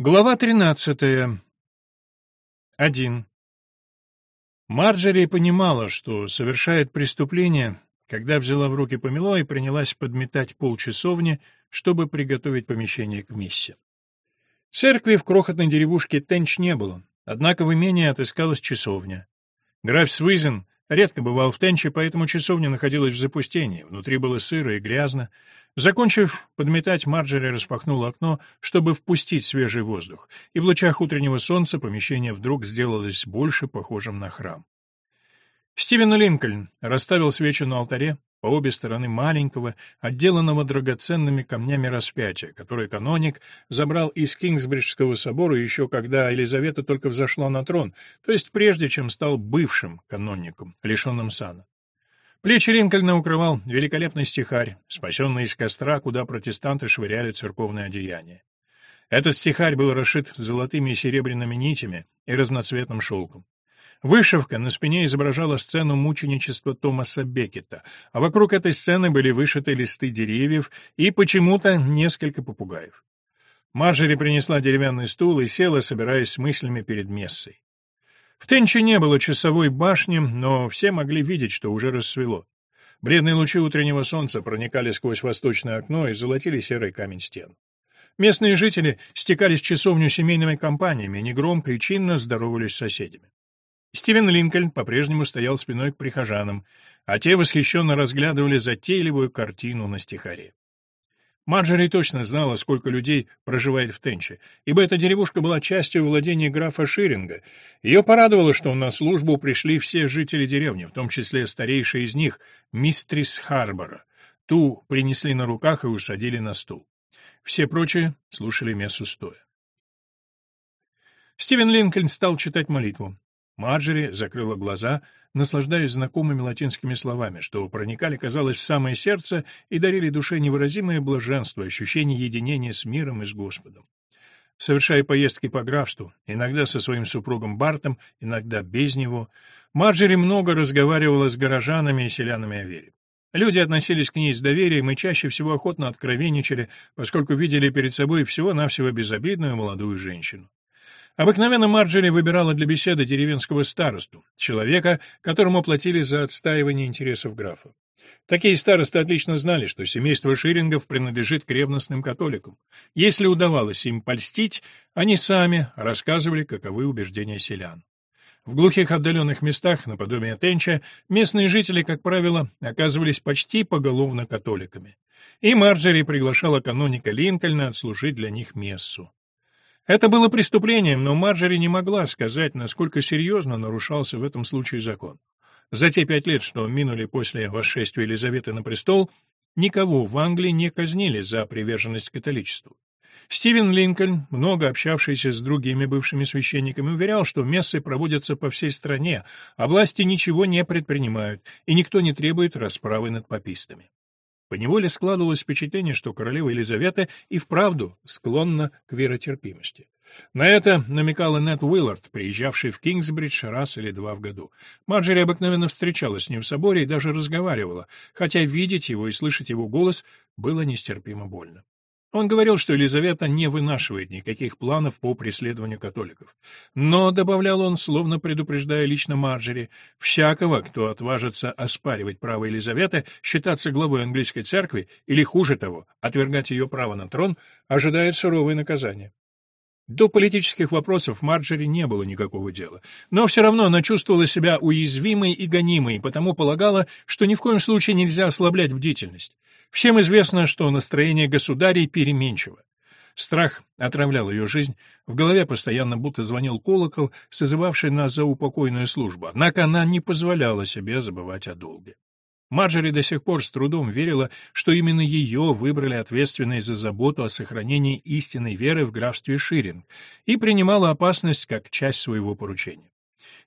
Глава 13. 1. Марджери понимала, что совершает преступление, когда взяла в руки помело и принялась подметать пол часовни, чтобы приготовить помещение к мессе. Церкви в крохотной деревушке Тенч не было, однако в имении отыскалась часовня. Граф Свизен редко бывал в Тенче, поэтому часовня находилась в запустении, внутри было сыро и грязно, Закончив подметать, Марджери распахнула окно, чтобы впустить свежий воздух, и в лучах утреннего солнца помещение вдруг сделалось больше похожим на храм. Стивен Линкольн расставил свечи на алтаре по обе стороны маленького, отделанного драгоценными камнями распятия, который каноник забрал из Кингсбриджского собора еще когда Елизавета только взошла на трон, то есть прежде чем стал бывшим каноником, лишенным сана. Плечи Линкольна укрывал великолепный стихарь, спасенный из костра, куда протестанты швыряли церковное одеяние. Этот стихарь был расшит золотыми и серебряными нитями и разноцветным шелком. Вышивка на спине изображала сцену мученичества Томаса Беккета, а вокруг этой сцены были вышиты листы деревьев и почему-то несколько попугаев. Марджери принесла деревянный стул и села, собираясь с мыслями перед мессой. В Тенче не было часовой башни, но все могли видеть, что уже рассвело. Бледные лучи утреннего солнца проникали сквозь восточное окно и золотили серый камень стен. Местные жители стекались в часовню семейными компаниями, негромко и чинно здоровались с соседями. Стивен Линкольн по-прежнему стоял спиной к прихожанам, а те восхищенно разглядывали затейливую картину на стихаре. Марджери точно знала, сколько людей проживает в Тенче, ибо эта деревушка была частью владения графа Ширинга. Ее порадовало, что на службу пришли все жители деревни, в том числе старейшая из них, мистрис Харбора. Ту принесли на руках и усадили на стул. Все прочие слушали мессу стоя. Стивен Линкольн стал читать молитву. Марджери закрыла глаза, наслаждаясь знакомыми латинскими словами, что проникали, казалось, в самое сердце и дарили душе невыразимое блаженство, ощущение единения с миром и с Господом. Совершая поездки по графству, иногда со своим супругом Бартом, иногда без него, Марджери много разговаривала с горожанами и селянами о вере. Люди относились к ней с доверием и чаще всего охотно откровенничали, поскольку видели перед собой всего-навсего безобидную молодую женщину. Обыкновенно Марджери выбирала для беседы деревенского старосту, человека, которому платили за отстаивание интересов графа. Такие старосты отлично знали, что семейство Ширингов принадлежит к ревностным католикам. Если удавалось им польстить, они сами рассказывали, каковы убеждения селян. В глухих отдаленных местах, наподобие Тенча, местные жители, как правило, оказывались почти поголовно католиками. И Марджери приглашала каноника Линкольна отслужить для них мессу. Это было преступлением, но Марджери не могла сказать, насколько серьезно нарушался в этом случае закон. За те пять лет, что минули после восшествия Елизаветы на престол, никого в Англии не казнили за приверженность католичеству. Стивен Линкольн, много общавшийся с другими бывшими священниками, уверял, что мессы проводятся по всей стране, а власти ничего не предпринимают, и никто не требует расправы над попистами. Поневоле складывалось впечатление, что королева Елизавета и вправду склонна к веротерпимости. На это намекала Нет Уиллард, приезжавший в Кингсбридж раз или два в году. Марджери обыкновенно встречалась с ним в соборе и даже разговаривала, хотя видеть его и слышать его голос было нестерпимо больно. Он говорил, что Елизавета не вынашивает никаких планов по преследованию католиков. Но, добавлял он, словно предупреждая лично Марджери, всякого, кто отважится оспаривать право Елизаветы считаться главой английской церкви или, хуже того, отвергать ее право на трон, ожидает суровое наказание. До политических вопросов Марджери не было никакого дела, но все равно она чувствовала себя уязвимой и гонимой, потому полагала, что ни в коем случае нельзя ослаблять бдительность. Всем известно, что настроение государей переменчиво. Страх отравлял ее жизнь, в голове постоянно будто звонил колокол, созывавший нас за упокойную службу, однако она не позволяла себе забывать о долге. Марджери до сих пор с трудом верила, что именно ее выбрали ответственной за заботу о сохранении истинной веры в графстве Ширинг и принимала опасность как часть своего поручения.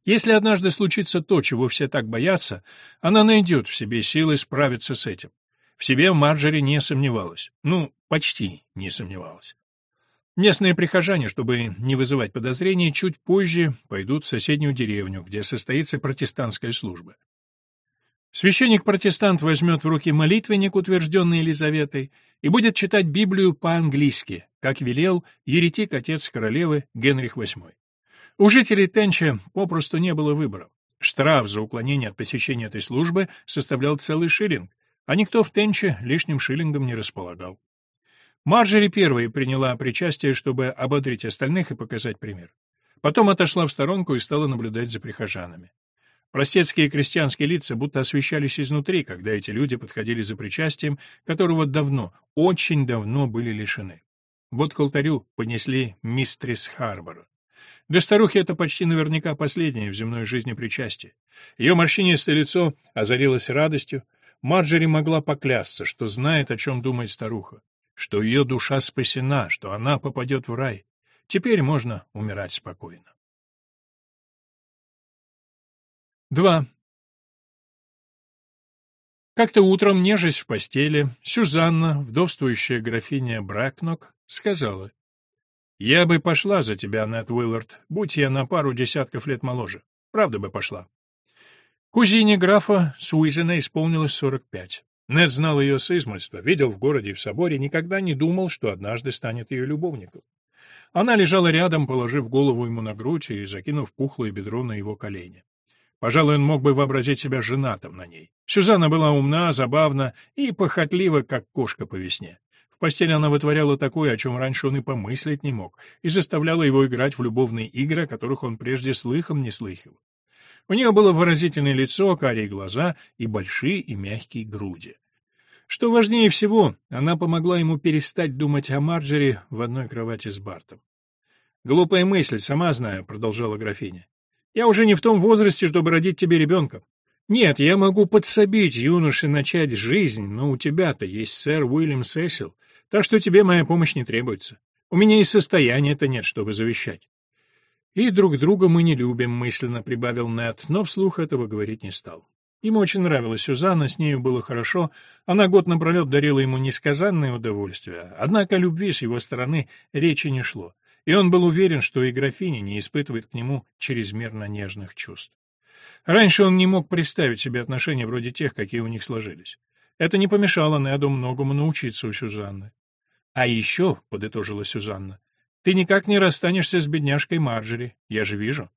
Если однажды случится то, чего все так боятся, она найдет в себе силы справиться с этим. В себе Марджери не сомневалась. Ну, почти не сомневалась. Местные прихожане, чтобы не вызывать подозрений, чуть позже пойдут в соседнюю деревню, где состоится протестантская служба. Священник-протестант возьмет в руки молитвенник, утвержденный Елизаветой, и будет читать Библию по-английски, как велел еретик-отец королевы Генрих VIII. У жителей Тенча попросту не было выбора. Штраф за уклонение от посещения этой службы составлял целый шиллинг, а никто в Тенче лишним шиллингом не располагал. Марджери первой приняла причастие, чтобы ободрить остальных и показать пример. Потом отошла в сторонку и стала наблюдать за прихожанами. Простецкие крестьянские лица будто освещались изнутри, когда эти люди подходили за причастием, которого давно, очень давно были лишены. Вот к алтарю понесли мистрис Харбор. Для старухи это почти наверняка последнее в земной жизни причастие. Ее морщинистое лицо озарилось радостью. Марджери могла поклясться, что знает, о чем думает старуха, что ее душа спасена, что она попадет в рай. Теперь можно умирать спокойно. 2. Как-то утром, нежесть в постели, Сюзанна, вдовствующая графиня Брэкнок, сказала, «Я бы пошла за тебя, Нед Уиллард, будь я на пару десятков лет моложе. Правда бы пошла». Кузине графа Суизена исполнилось 45. Нед знал ее с измольства, видел в городе и в соборе, никогда не думал, что однажды станет ее любовником. Она лежала рядом, положив голову ему на грудь и закинув пухлое бедро на его колени. Пожалуй, он мог бы вообразить себя женатым на ней. Сюзанна была умна, забавна и похотлива, как кошка по весне. В постели она вытворяла такое, о чем раньше он и помыслить не мог, и заставляла его играть в любовные игры, о которых он прежде слыхом не слыхал. У нее было выразительное лицо, карие глаза и большие и мягкие груди. Что важнее всего, она помогла ему перестать думать о Марджери в одной кровати с Бартом. «Глупая мысль, сама знаю», — продолжала графиня. Я уже не в том возрасте, чтобы родить тебе ребенка. Нет, я могу подсобить юноше начать жизнь, но у тебя-то есть сэр Уильям Сесил, так что тебе моя помощь не требуется. У меня и состояния-то нет, чтобы завещать. И друг друга мы не любим, мысленно прибавил Нед, но вслух этого говорить не стал. Ему очень нравилась Сюзанна, с нею было хорошо, она год напролет дарила ему несказанное удовольствие, однако любви с его стороны речи не шло и он был уверен, что и графиня не испытывает к нему чрезмерно нежных чувств. Раньше он не мог представить себе отношения вроде тех, какие у них сложились. Это не помешало Неду многому научиться у Сюзанны. «А еще», — подытожила Сюзанна, — «ты никак не расстанешься с бедняжкой Марджери, я же вижу».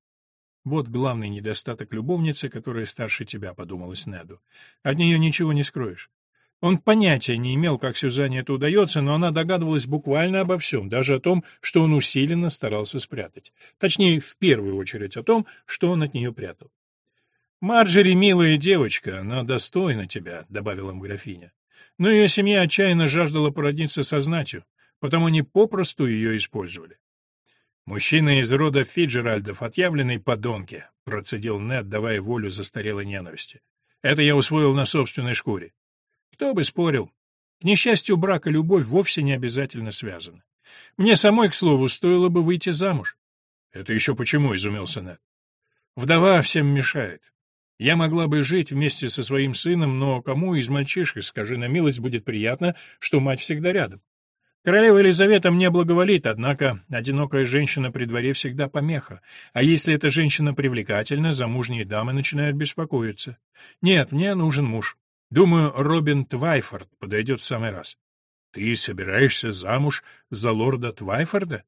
Вот главный недостаток любовницы, которая старше тебя, подумалось Неду. От нее ничего не скроешь. Он понятия не имел, как Сюзанне это удается, но она догадывалась буквально обо всем, даже о том, что он усиленно старался спрятать. Точнее, в первую очередь о том, что он от нее прятал. «Марджери, милая девочка, она достойна тебя», — добавила им графиня. Но ее семья отчаянно жаждала породниться со знатью, потому они попросту ее использовали. «Мужчина из рода Фиджеральдов, отъявленные подонки», — процедил Нед, давая волю застарелой ненависти. «Это я усвоил на собственной шкуре. Кто бы спорил. К несчастью, брак и любовь вовсе не обязательно связаны. Мне самой, к слову, стоило бы выйти замуж. Это еще почему, изумился Нед. Вдова всем мешает. Я могла бы жить вместе со своим сыном, но кому из мальчишек, скажи на милость, будет приятно, что мать всегда рядом? Королева Елизавета мне благоволит, однако одинокая женщина при дворе всегда помеха. А если эта женщина привлекательна, замужние дамы начинают беспокоиться. Нет, мне нужен муж. Думаю, Робин Твайфорд подойдет в самый раз. Ты собираешься замуж за лорда Твайфорда?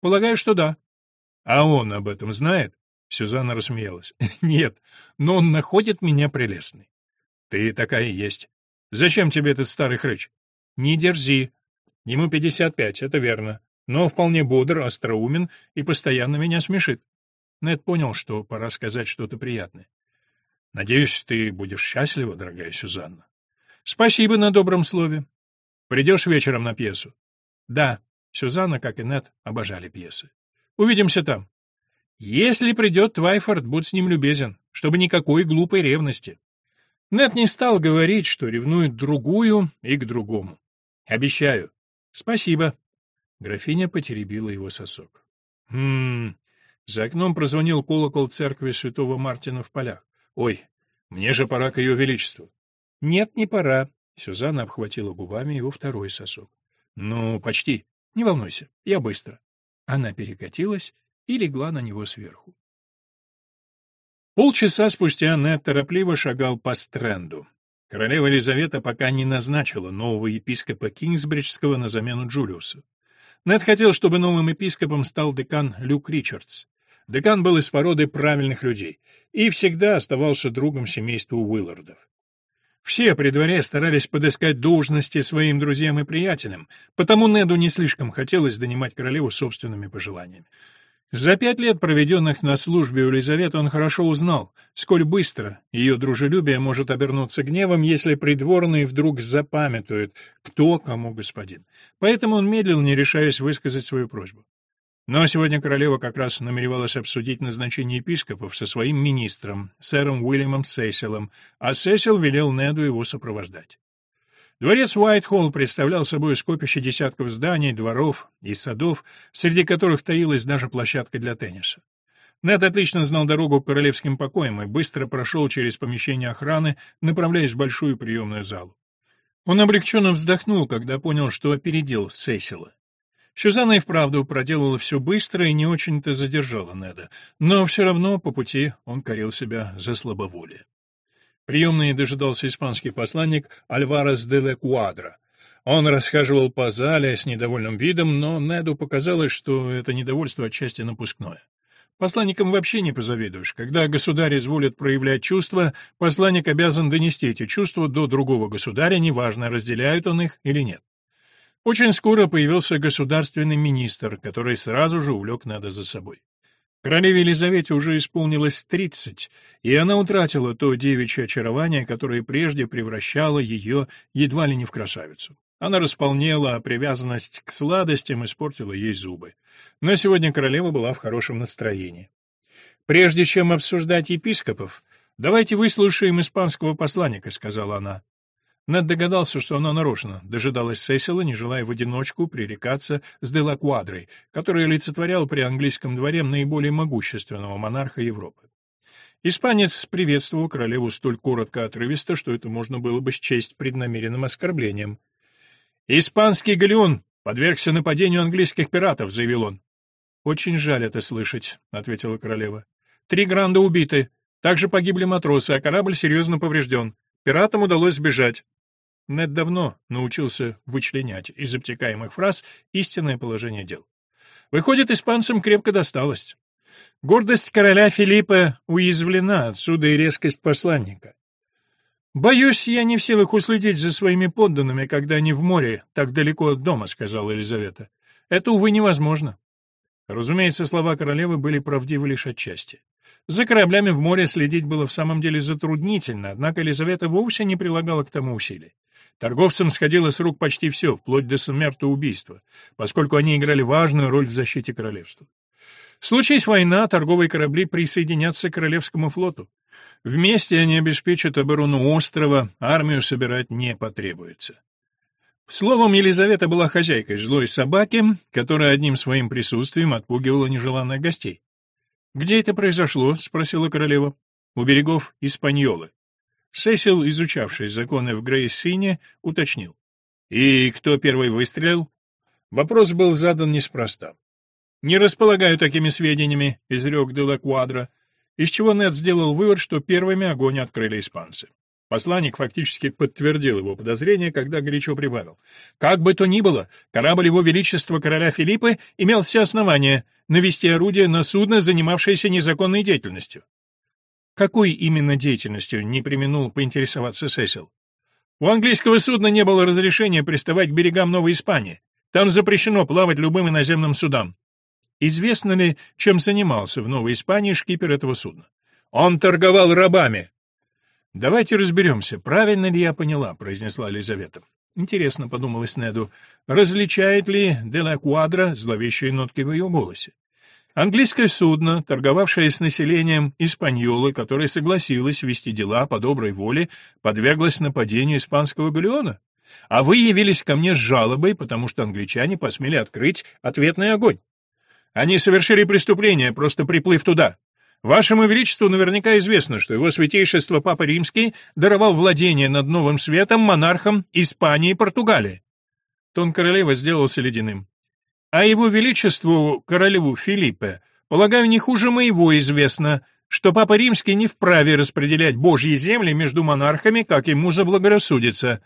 Полагаю, что да. А он об этом знает? Сюзанна рассмеялась. Нет, но он находит меня прелестной. Ты такая и есть. Зачем тебе этот старый хрыч? Не дерзи. Ему пятьдесят пять, это верно. Но вполне бодр, остроумен и постоянно меня смешит. Нед понял, что пора сказать что-то приятное. Надеюсь, ты будешь счастлива, дорогая Сюзанна. Спасибо на добром слове. Придешь вечером на пьесу? Да, Сюзанна, как и Нет, обожали пьесы. Увидимся там. Если придет Твайфорд, будь с ним любезен, чтобы никакой глупой ревности. Нет не стал говорить, что ревнует другую и к другому. Обещаю. Спасибо. Графиня потеребила его сосок. Хм. За окном прозвонил колокол церкви святого Мартина в полях. Ой, мне же пора к ее величеству. Нет, не пора. Сюзанна обхватила губами его второй сосок. Ну, почти. Не волнуйся, я быстро. Она перекатилась и легла на него сверху. Полчаса спустя Нед торопливо шагал по стренду. Королева Елизавета пока не назначила нового епископа Кингсбриджского на замену Джулиуса. Нед хотел, чтобы новым епископом стал декан Люк Ричардс. Декан был из породы правильных людей и всегда оставался другом семейства Уиллардов. Все при дворе старались подыскать должности своим друзьям и приятелям, потому Неду не слишком хотелось донимать королеву собственными пожеланиями. За пять лет, проведенных на службе у Елизаветы, он хорошо узнал, сколь быстро ее дружелюбие может обернуться гневом, если придворные вдруг запамятуют, кто кому господин. Поэтому он медлил, не решаясь высказать свою просьбу. Но сегодня королева как раз намеревалась обсудить назначение епископов со своим министром, сэром Уильямом Сесилом, а Сесил велел Неду его сопровождать. Дворец Уайтхолл представлял собой скопище десятков зданий, дворов и садов, среди которых таилась даже площадка для тенниса. Нед отлично знал дорогу к королевским покоям и быстро прошел через помещение охраны, направляясь в большую приемную залу. Он облегченно вздохнул, когда понял, что опередил Сесила. Сюзанна и вправду проделала все быстро и не очень-то задержала Неда, но все равно по пути он корил себя за слабоволие. Приемный дожидался испанский посланник Альварес де ле Куадро. Он расхаживал по зале с недовольным видом, но Неду показалось, что это недовольство отчасти напускное. Посланникам вообще не позавидуешь. Когда государь изволит проявлять чувства, посланник обязан донести эти чувства до другого государя, неважно, разделяют он их или нет. Очень скоро появился государственный министр, который сразу же увлек Неда за собой. Королеве Елизавете уже исполнилось тридцать, и она утратила то девичье очарование, которое прежде превращало ее едва ли не в красавицу. Она располнела, а привязанность к сладостям испортила ей зубы. Но сегодня королева была в хорошем настроении. «Прежде чем обсуждать епископов, давайте выслушаем испанского посланника», — сказала она. Нед догадался, что она нарочно дожидалась Сесила, не желая в одиночку пререкаться с Делаквадрой, который олицетворял при английском дворе наиболее могущественного монарха Европы. Испанец приветствовал королеву столь коротко отрывисто, что это можно было бы счесть преднамеренным оскорблением. «Испанский галеон подвергся нападению английских пиратов», — заявил он. «Очень жаль это слышать», — ответила королева. «Три гранда убиты. Также погибли матросы, а корабль серьезно поврежден. Пиратам удалось сбежать. Нед давно научился вычленять из обтекаемых фраз истинное положение дел. Выходит, испанцам крепко досталось. Гордость короля Филиппа уязвлена, отсюда и резкость посланника. «Боюсь, я не в силах уследить за своими подданными, когда они в море, так далеко от дома», — сказала Елизавета. «Это, увы, невозможно». Разумеется, слова королевы были правдивы лишь отчасти. За кораблями в море следить было в самом деле затруднительно, однако Елизавета вовсе не прилагала к тому усилий. Торговцам сходило с рук почти все, вплоть до убийства, поскольку они играли важную роль в защите королевства. Случись война, торговые корабли присоединятся к Королевскому флоту. Вместе они обеспечат оборону острова, армию собирать не потребуется. Словом, Елизавета была хозяйкой злой собаки, которая одним своим присутствием отпугивала нежеланных гостей. «Где это произошло?» — спросила королева. «У берегов Испаньолы». Сесил, изучавший законы в Грейсине, уточнил. «И кто первый выстрелил?» Вопрос был задан неспроста. «Не располагаю такими сведениями», — изрек Делаквадро, из чего Нед сделал вывод, что первыми огонь открыли испанцы. Посланник фактически подтвердил его подозрение, когда горячо прибавил. «Как бы то ни было, корабль Его Величества короля Филиппа имел все основания навести орудие на судно, занимавшееся незаконной деятельностью. Какой именно деятельностью, не применул поинтересоваться Сесил. У английского судна не было разрешения приставать к берегам Новой Испании. Там запрещено плавать любым иноземным судам. Известно ли, чем занимался в Новой Испании шкипер этого судна? Он торговал рабами. Давайте разберемся, правильно ли я поняла, произнесла Елизавета. Интересно, подумалось Неду, различает ли Де Куадра зловещие нотки в ее голосе. Английское судно, торговавшее с населением Испаньолы, которое согласилось вести дела по доброй воле, подверглось нападению испанского галеона. А вы явились ко мне с жалобой, потому что англичане посмели открыть ответный огонь. Они совершили преступление, просто приплыв туда. Вашему Величеству наверняка известно, что его святейшество Папа Римский даровал владение над Новым Светом монархам Испании и Португалии. Тон королевы сделался ледяным. А его величеству, королеву Филиппе, полагаю, не хуже моего известно, что Папа Римский не вправе распределять Божьи земли между монархами, как ему заблагорассудится.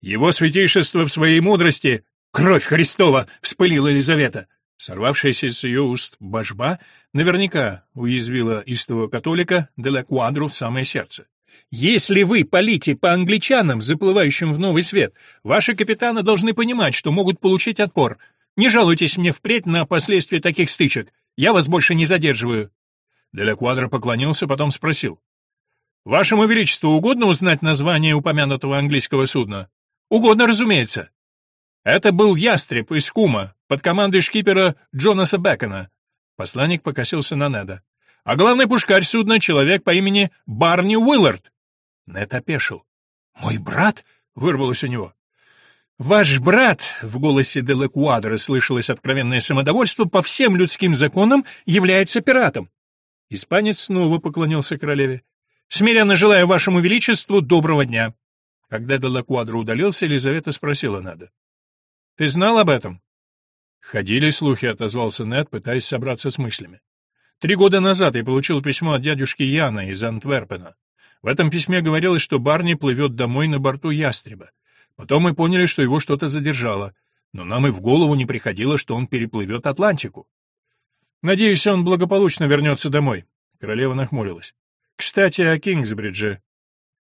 Его святейшество в своей мудрости «Кровь Христова!» — вспылила Елизавета. Сорвавшаяся с ее уст божба наверняка уязвила истого католика Делакуадру в самое сердце. Если вы палите по англичанам, заплывающим в новый свет, ваши капитаны должны понимать, что могут получить отпор. Не жалуйтесь мне впредь на последствия таких стычек. Я вас больше не задерживаю. Делакуадро поклонился, потом спросил. «Вашему Величеству угодно узнать название упомянутого английского судна?» «Угодно, разумеется». «Это был ястреб из Кума, под командой шкипера Джонаса Бекона». Посланник покосился на Неда. «А главный пушкарь судна — человек по имени Барни Уиллард». Нед опешил. «Мой брат?» — вырвалось у него. «Ваш брат», — в голосе Делекуадра слышалось откровенное самодовольство, «по всем людским законам является пиратом». Испанец снова поклонился королеве. «Смиренно желаю вашему величеству доброго дня». Когда Делекуадро удалился, Елизавета спросила Неда. «Ты знал об этом?» «Ходили слухи», — отозвался Нед, пытаясь собраться с мыслями. «Три года назад я получил письмо от дядюшки Яна из Антверпена. В этом письме говорилось, что Барни плывет домой на борту ястреба. Потом мы поняли, что его что-то задержало, но нам и в голову не приходило, что он переплывет Атлантику. Надеюсь, он благополучно вернется домой. Королева нахмурилась. Кстати, о Кингсбридже.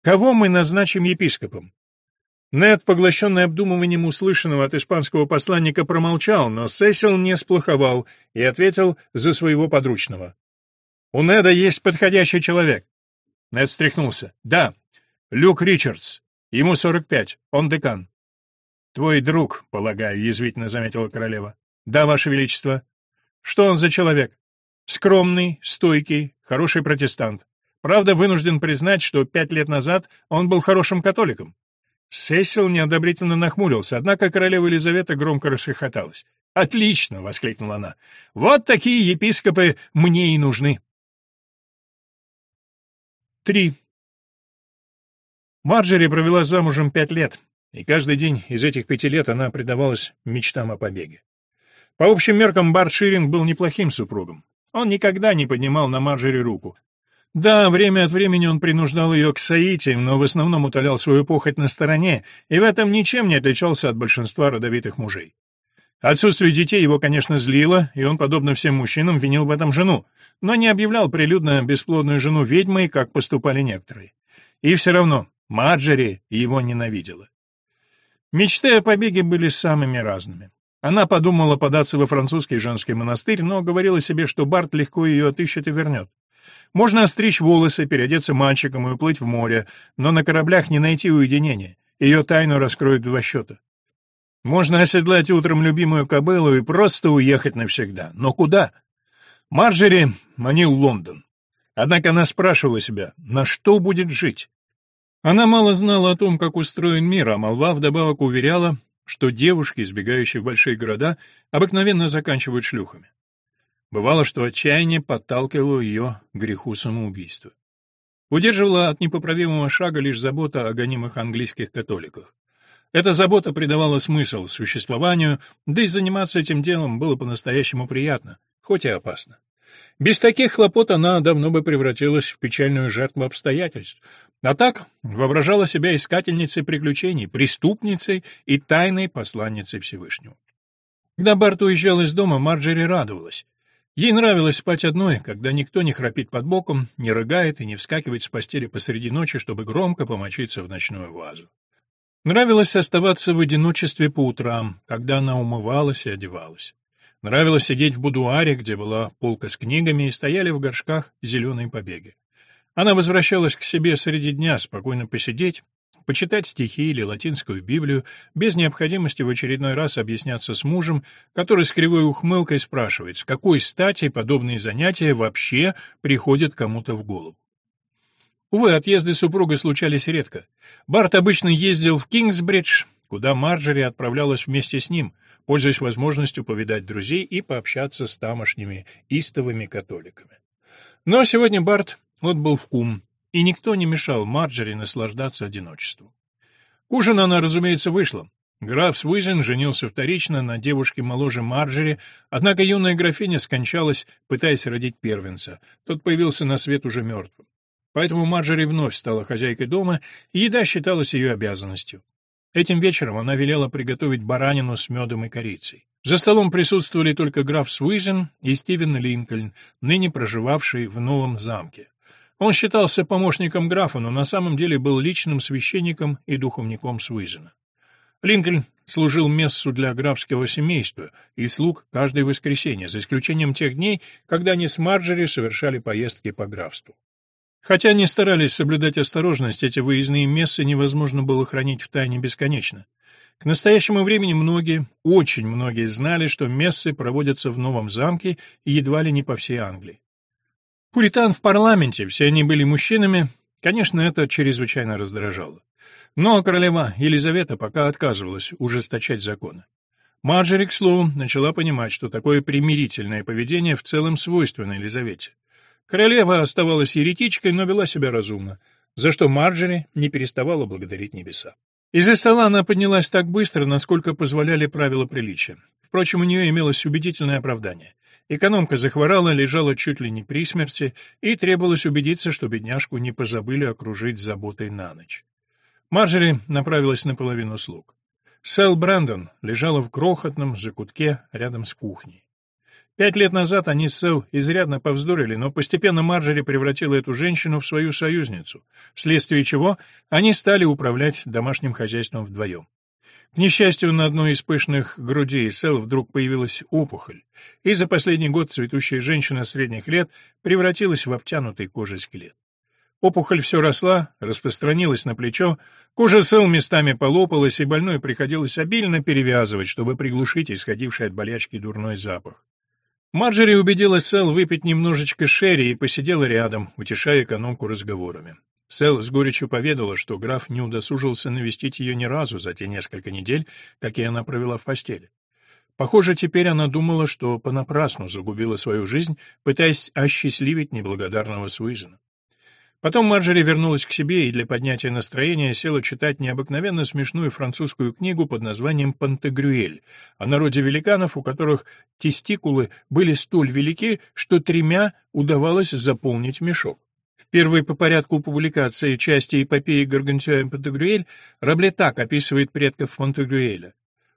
Кого мы назначим епископом? Нед, поглощенный обдумыванием услышанного от испанского посланника, промолчал, но Сесил не сплоховал и ответил за своего подручного. «У Неда есть подходящий человек. Нед встряхнулся. «Да, Люк Ричардс. Ему сорок пять. Он декан». «Твой друг, полагаю», — язвительно заметила королева. «Да, ваше величество». «Что он за человек?» «Скромный, стойкий, хороший протестант. Правда, вынужден признать, что пять лет назад он был хорошим католиком». Сесил неодобрительно нахмурился, однако королева Елизавета громко расхохоталась. «Отлично!» — воскликнула она. «Вот такие епископы мне и нужны!» 3. Марджери провела замужем пять лет, и каждый день из этих пяти лет она предавалась мечтам о побеге. По общим меркам Барт Ширинг был неплохим супругом. Он никогда не поднимал на Марджери руку. Да, время от времени он принуждал ее к Саите, но в основном утолял свою похоть на стороне, и в этом ничем не отличался от большинства родовитых мужей. Отсутствие детей его, конечно, злило, и он, подобно всем мужчинам, винил в этом жену, но не объявлял прилюдно бесплодную жену ведьмой, как поступали некоторые. И все равно Марджери его ненавидела. Мечты о побеге были самыми разными. Она подумала податься во французский женский монастырь, но говорила себе, что Барт легко ее отыщет и вернет. Можно остричь волосы, переодеться мальчиком и уплыть в море, но на кораблях не найти уединения. Ее тайну раскроют два счета. Можно оседлать утром любимую кобылу и просто уехать навсегда. Но куда? Марджери манил Лондон. Однако она спрашивала себя, на что будет жить? Она мало знала о том, как устроен мир, а молва вдобавок уверяла, что девушки, избегающие в большие города, обыкновенно заканчивают шлюхами. Бывало, что отчаяние подталкивало ее к греху самоубийства. Удерживала от непоправимого шага лишь забота о гонимых английских католиках. Эта забота придавала смысл существованию, да и заниматься этим делом было по-настоящему приятно, хоть и опасно. Без таких хлопот она давно бы превратилась в печальную жертву обстоятельств. А так воображала себя искательницей приключений, преступницей и тайной посланницей Всевышнего. Когда Барт уезжал из дома, Марджери радовалась. Ей нравилось спать одной, когда никто не храпит под боком, не рыгает и не вскакивает с постели посреди ночи, чтобы громко помочиться в ночную вазу. Нравилось оставаться в одиночестве по утрам, когда она умывалась и одевалась. Нравилось сидеть в будуаре, где была полка с книгами, и стояли в горшках зеленые побеги. Она возвращалась к себе среди дня спокойно посидеть, почитать стихи или латинскую Библию, без необходимости в очередной раз объясняться с мужем, который с кривой ухмылкой спрашивает, с какой стати подобные занятия вообще приходят кому-то в голову. Увы, отъезды супруга случались редко. Барт обычно ездил в Кингсбридж, куда Марджери отправлялась вместе с ним, пользуясь возможностью повидать друзей и пообщаться с тамошними истовыми католиками. Но сегодня Барт отбыл в кум, и никто не мешал Марджери наслаждаться одиночеством. К она, разумеется, вышла. Граф Свизен женился вторично на девушке моложе Марджери, однако юная графиня скончалась, пытаясь родить первенца. Тот появился на свет уже мертвым. Поэтому Марджери вновь стала хозяйкой дома, и еда считалась ее обязанностью. Этим вечером она велела приготовить баранину с медом и корицей. За столом присутствовали только граф Суизен и Стивен Линкольн, ныне проживавший в новом замке. Он считался помощником графа, но на самом деле был личным священником и духовником Суизена. Линкольн служил мессу для графского семейства и слуг каждое воскресенье, за исключением тех дней, когда они с Марджери совершали поездки по графству. Хотя они старались соблюдать осторожность, эти выездные мессы невозможно было хранить в тайне бесконечно. К настоящему времени многие, очень многие знали, что мессы проводятся в новом замке и едва ли не по всей Англии. Пуритан в парламенте, все они были мужчинами, конечно, это чрезвычайно раздражало. Но королева Елизавета пока отказывалась ужесточать законы. Марджери, к слову, начала понимать, что такое примирительное поведение в целом свойственно Елизавете. Королева оставалась еретичкой, но вела себя разумно, за что Марджери не переставала благодарить небеса. Из-за стола она поднялась так быстро, насколько позволяли правила приличия. Впрочем, у нее имелось убедительное оправдание. Экономка захворала, лежала чуть ли не при смерти, и требовалось убедиться, что бедняжку не позабыли окружить заботой на ночь. Марджери направилась на половину слуг. Сэл Брэндон лежала в крохотном закутке рядом с кухней. Пять лет назад они с Сэл изрядно повздорили, но постепенно Марджери превратила эту женщину в свою союзницу, вследствие чего они стали управлять домашним хозяйством вдвоем. К несчастью, на одной из пышных грудей Сэл вдруг появилась опухоль, и за последний год цветущая женщина средних лет превратилась в обтянутый кожей скелет. Опухоль все росла, распространилась на плечо, кожа Сэл местами полопалась, и больной приходилось обильно перевязывать, чтобы приглушить исходивший от болячки дурной запах. Марджери убедила Сэл выпить немножечко шерри и посидела рядом, утешая экономку разговорами. Сэл с горечью поведала, что граф не удосужился навестить ее ни разу за те несколько недель, какие она провела в постели. Похоже, теперь она думала, что понапрасну загубила свою жизнь, пытаясь осчастливить неблагодарного Суизена. Потом Марджери вернулась к себе и для поднятия настроения села читать необыкновенно смешную французскую книгу под названием «Пантагрюэль» о народе великанов, у которых тестикулы были столь велики, что тремя удавалось заполнить мешок. В первой по порядку публикации части эпопеи Гаргантюа и Пантагрюэль Рабле так описывает предков Пантагрюэля.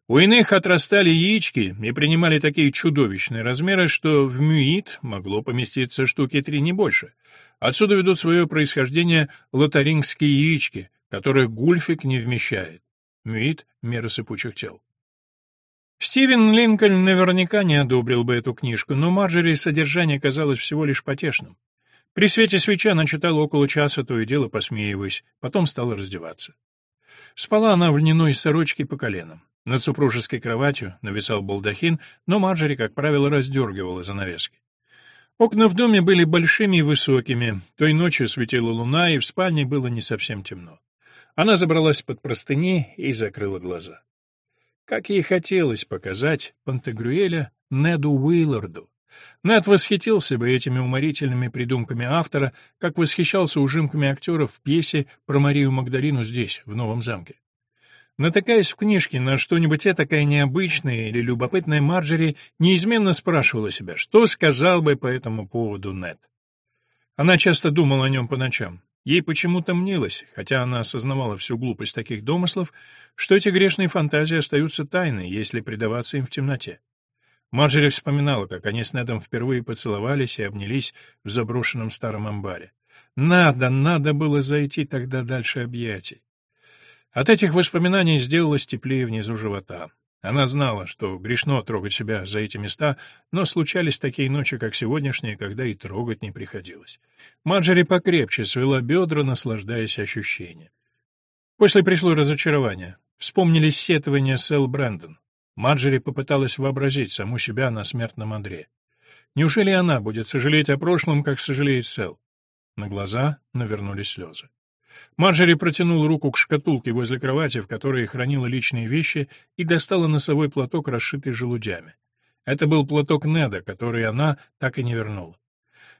У иных отрастали яички и принимали такие чудовищные размеры, что в мюит могло поместиться штуки три не больше — Отсюда ведут свое происхождение лотарингские яички, которых гульфик не вмещает. Мюит — мера сыпучих тел. Стивен Линкольн наверняка не одобрил бы эту книжку, но Марджери содержание казалось всего лишь потешным. При свете свеча она читала около часа, то и дело посмеиваясь, потом стала раздеваться. Спала она в льняной сорочке по коленам. Над супружеской кроватью нависал балдахин, но Марджери, как правило, раздергивала занавески. Окна в доме были большими и высокими. Той ночью светила луна, и в спальне было не совсем темно. Она забралась под простыни и закрыла глаза. Как ей хотелось показать Пантагрюэля Неду Уилларду. Нед восхитился бы этими уморительными придумками автора, как восхищался ужимками актеров в пьесе про Марию Магдалину здесь, в Новом замке. Натыкаясь в книжке на что-нибудь этакое необычное или любопытное, Марджери неизменно спрашивала себя, что сказал бы по этому поводу Нед. Она часто думала о нем по ночам. Ей почему-то мнилось, хотя она осознавала всю глупость таких домыслов, что эти грешные фантазии остаются тайной, если предаваться им в темноте. Марджери вспоминала, как они с Недом впервые поцеловались и обнялись в заброшенном старом амбаре. Надо, надо было зайти тогда дальше объятий. От этих воспоминаний сделалось теплее внизу живота. Она знала, что грешно трогать себя за эти места, но случались такие ночи, как сегодняшние, когда и трогать не приходилось. Маджери покрепче свела бедра, наслаждаясь ощущением. После пришло разочарование. Вспомнились сетования Сэл Брэндон. Маджери попыталась вообразить саму себя на смертном Андре. Неужели она будет сожалеть о прошлом, как сожалеет Сэл? На глаза навернулись слезы. Марджери протянула руку к шкатулке возле кровати, в которой хранила личные вещи, и достала носовой платок, расшитый желудями. Это был платок Неда, который она так и не вернула.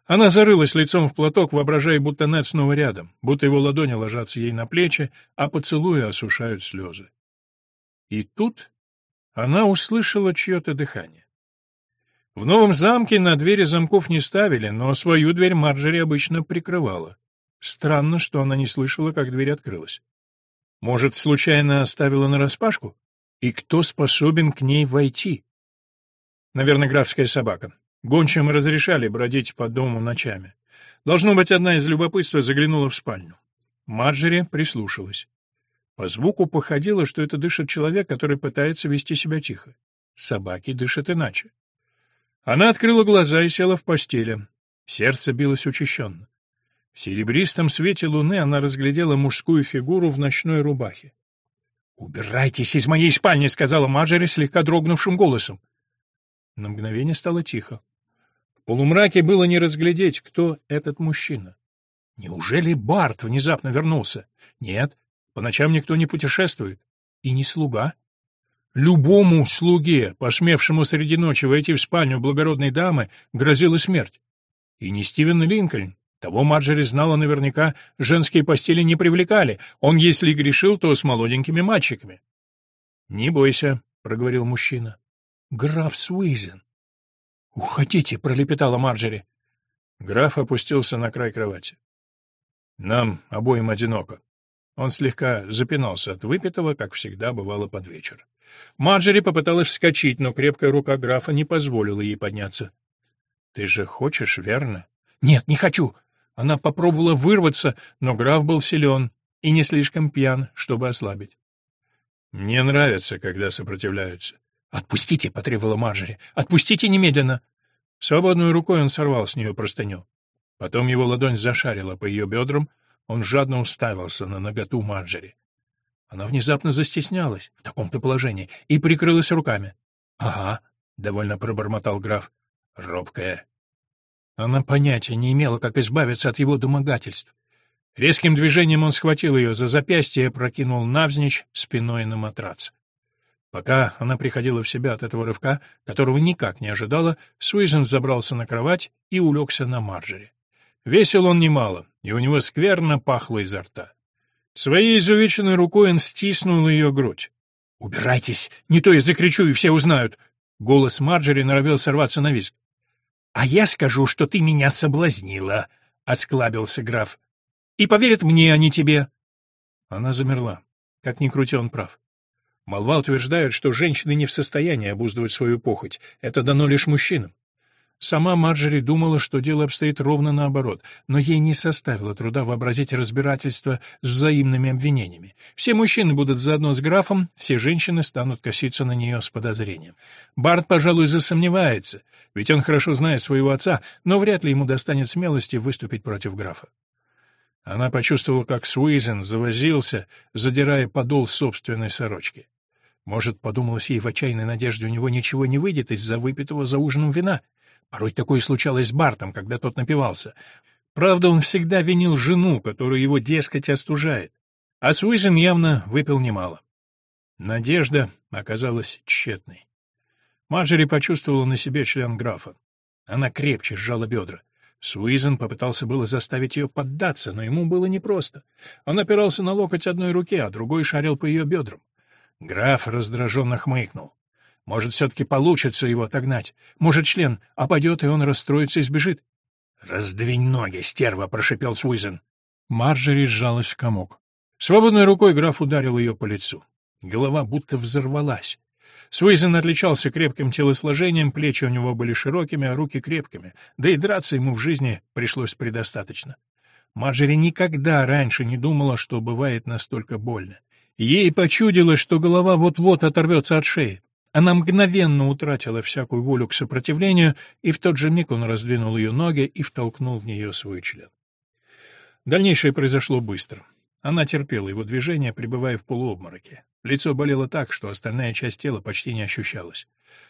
Она зарылась лицом в платок, воображая, будто Нед снова рядом, будто его ладони ложатся ей на плечи, а поцелуи осушают слезы. И тут она услышала чье-то дыхание. В новом замке на двери замков не ставили, но свою дверь Марджери обычно прикрывала. Странно, что она не слышала, как дверь открылась. Может, случайно оставила нараспашку? И кто способен к ней войти? Наверное, графская собака. Гончим разрешали бродить по дому ночами. Должно быть, одна из любопытства заглянула в спальню. Марджери прислушалась. По звуку походило, что это дышит человек, который пытается вести себя тихо. Собаки дышат иначе. Она открыла глаза и села в постели. Сердце билось учащенно. В серебристом свете луны она разглядела мужскую фигуру в ночной рубахе. «Убирайтесь из моей спальни!» — сказала Марджери слегка дрогнувшим голосом. На мгновение стало тихо. В полумраке было не разглядеть, кто этот мужчина. Неужели Барт внезапно вернулся? Нет, по ночам никто не путешествует. И не слуга. Любому слуге, посмевшему среди ночи войти в спальню благородной дамы, грозила смерть. И не Стивен Линкольн, того Марджери знала наверняка, женские постели не привлекали. Он, если и грешил, то с молоденькими мальчиками. — Не бойся, — проговорил мужчина. — Граф Суизен. — Уходите, — пролепетала Марджери. Граф опустился на край кровати. — Нам обоим одиноко. Он слегка запинался от выпитого, как всегда бывало под вечер. Марджери попыталась вскочить, но крепкая рука графа не позволила ей подняться. — Ты же хочешь, верно? — Нет, не хочу. Она попробовала вырваться, но граф был силен и не слишком пьян, чтобы ослабить. «Мне нравится, когда сопротивляются». «Отпустите!» — потребовала Марджери. «Отпустите немедленно!» Свободной рукой он сорвал с нее простыню. Потом его ладонь зашарила по ее бедрам, он жадно уставился на наготу Марджери. Она внезапно застеснялась в таком-то положении и прикрылась руками. «Ага», — довольно пробормотал граф, — «робкая, она понятия не имела, как избавиться от его домогательств. Резким движением он схватил ее за запястье и опрокинул навзничь спиной на матрац. Пока она приходила в себя от этого рывка, которого никак не ожидала, Суизен забрался на кровать и улегся на марджере. Весил он немало, и у него скверно пахло изо рта. Своей изувеченной рукой он стиснул ее грудь. «Убирайтесь, не то я закричу, и все узнают!» Голос Марджери норовил сорваться на визг. «А я скажу, что ты меня соблазнила», — осклабился граф. «И поверят мне, а не тебе». Она замерла. Как ни крути, он прав. Молва утверждает, что женщины не в состоянии обуздывать свою похоть. Это дано лишь мужчинам. Сама Марджери думала, что дело обстоит ровно наоборот, но ей не составило труда вообразить разбирательство с взаимными обвинениями. Все мужчины будут заодно с графом, все женщины станут коситься на нее с подозрением. Барт, пожалуй, засомневается, ведь он хорошо знает своего отца, но вряд ли ему достанет смелости выступить против графа. Она почувствовала, как Суизен завозился, задирая подол собственной сорочки. Может, подумалось ей в отчаянной надежде, у него ничего не выйдет из-за выпитого за ужином вина — Порой такое случалось с Бартом, когда тот напивался. Правда, он всегда винил жену, которую его, дескать, остужает. А Суизен явно выпил немало. Надежда оказалась тщетной. Марджери почувствовала на себе член графа. Она крепче сжала бедра. Суизен попытался было заставить ее поддаться, но ему было непросто. Он опирался на локоть одной руки, а другой шарил по ее бедрам. Граф раздраженно хмыкнул. Может, все-таки получится его отогнать. Может, член опадет, и он расстроится и сбежит. «Раздвинь ноги, стерва!» — прошипел Суизен. Марджери сжалась в комок. Свободной рукой граф ударил ее по лицу. Голова будто взорвалась. Суизен отличался крепким телосложением, плечи у него были широкими, а руки крепкими, да и драться ему в жизни пришлось предостаточно. Марджери никогда раньше не думала, что бывает настолько больно. Ей почудилось, что голова вот-вот оторвется от шеи. Она мгновенно утратила всякую волю к сопротивлению, и в тот же миг он раздвинул ее ноги и втолкнул в нее свой член. Дальнейшее произошло быстро. Она терпела его движение, пребывая в полуобмороке. Лицо болело так, что остальная часть тела почти не ощущалась.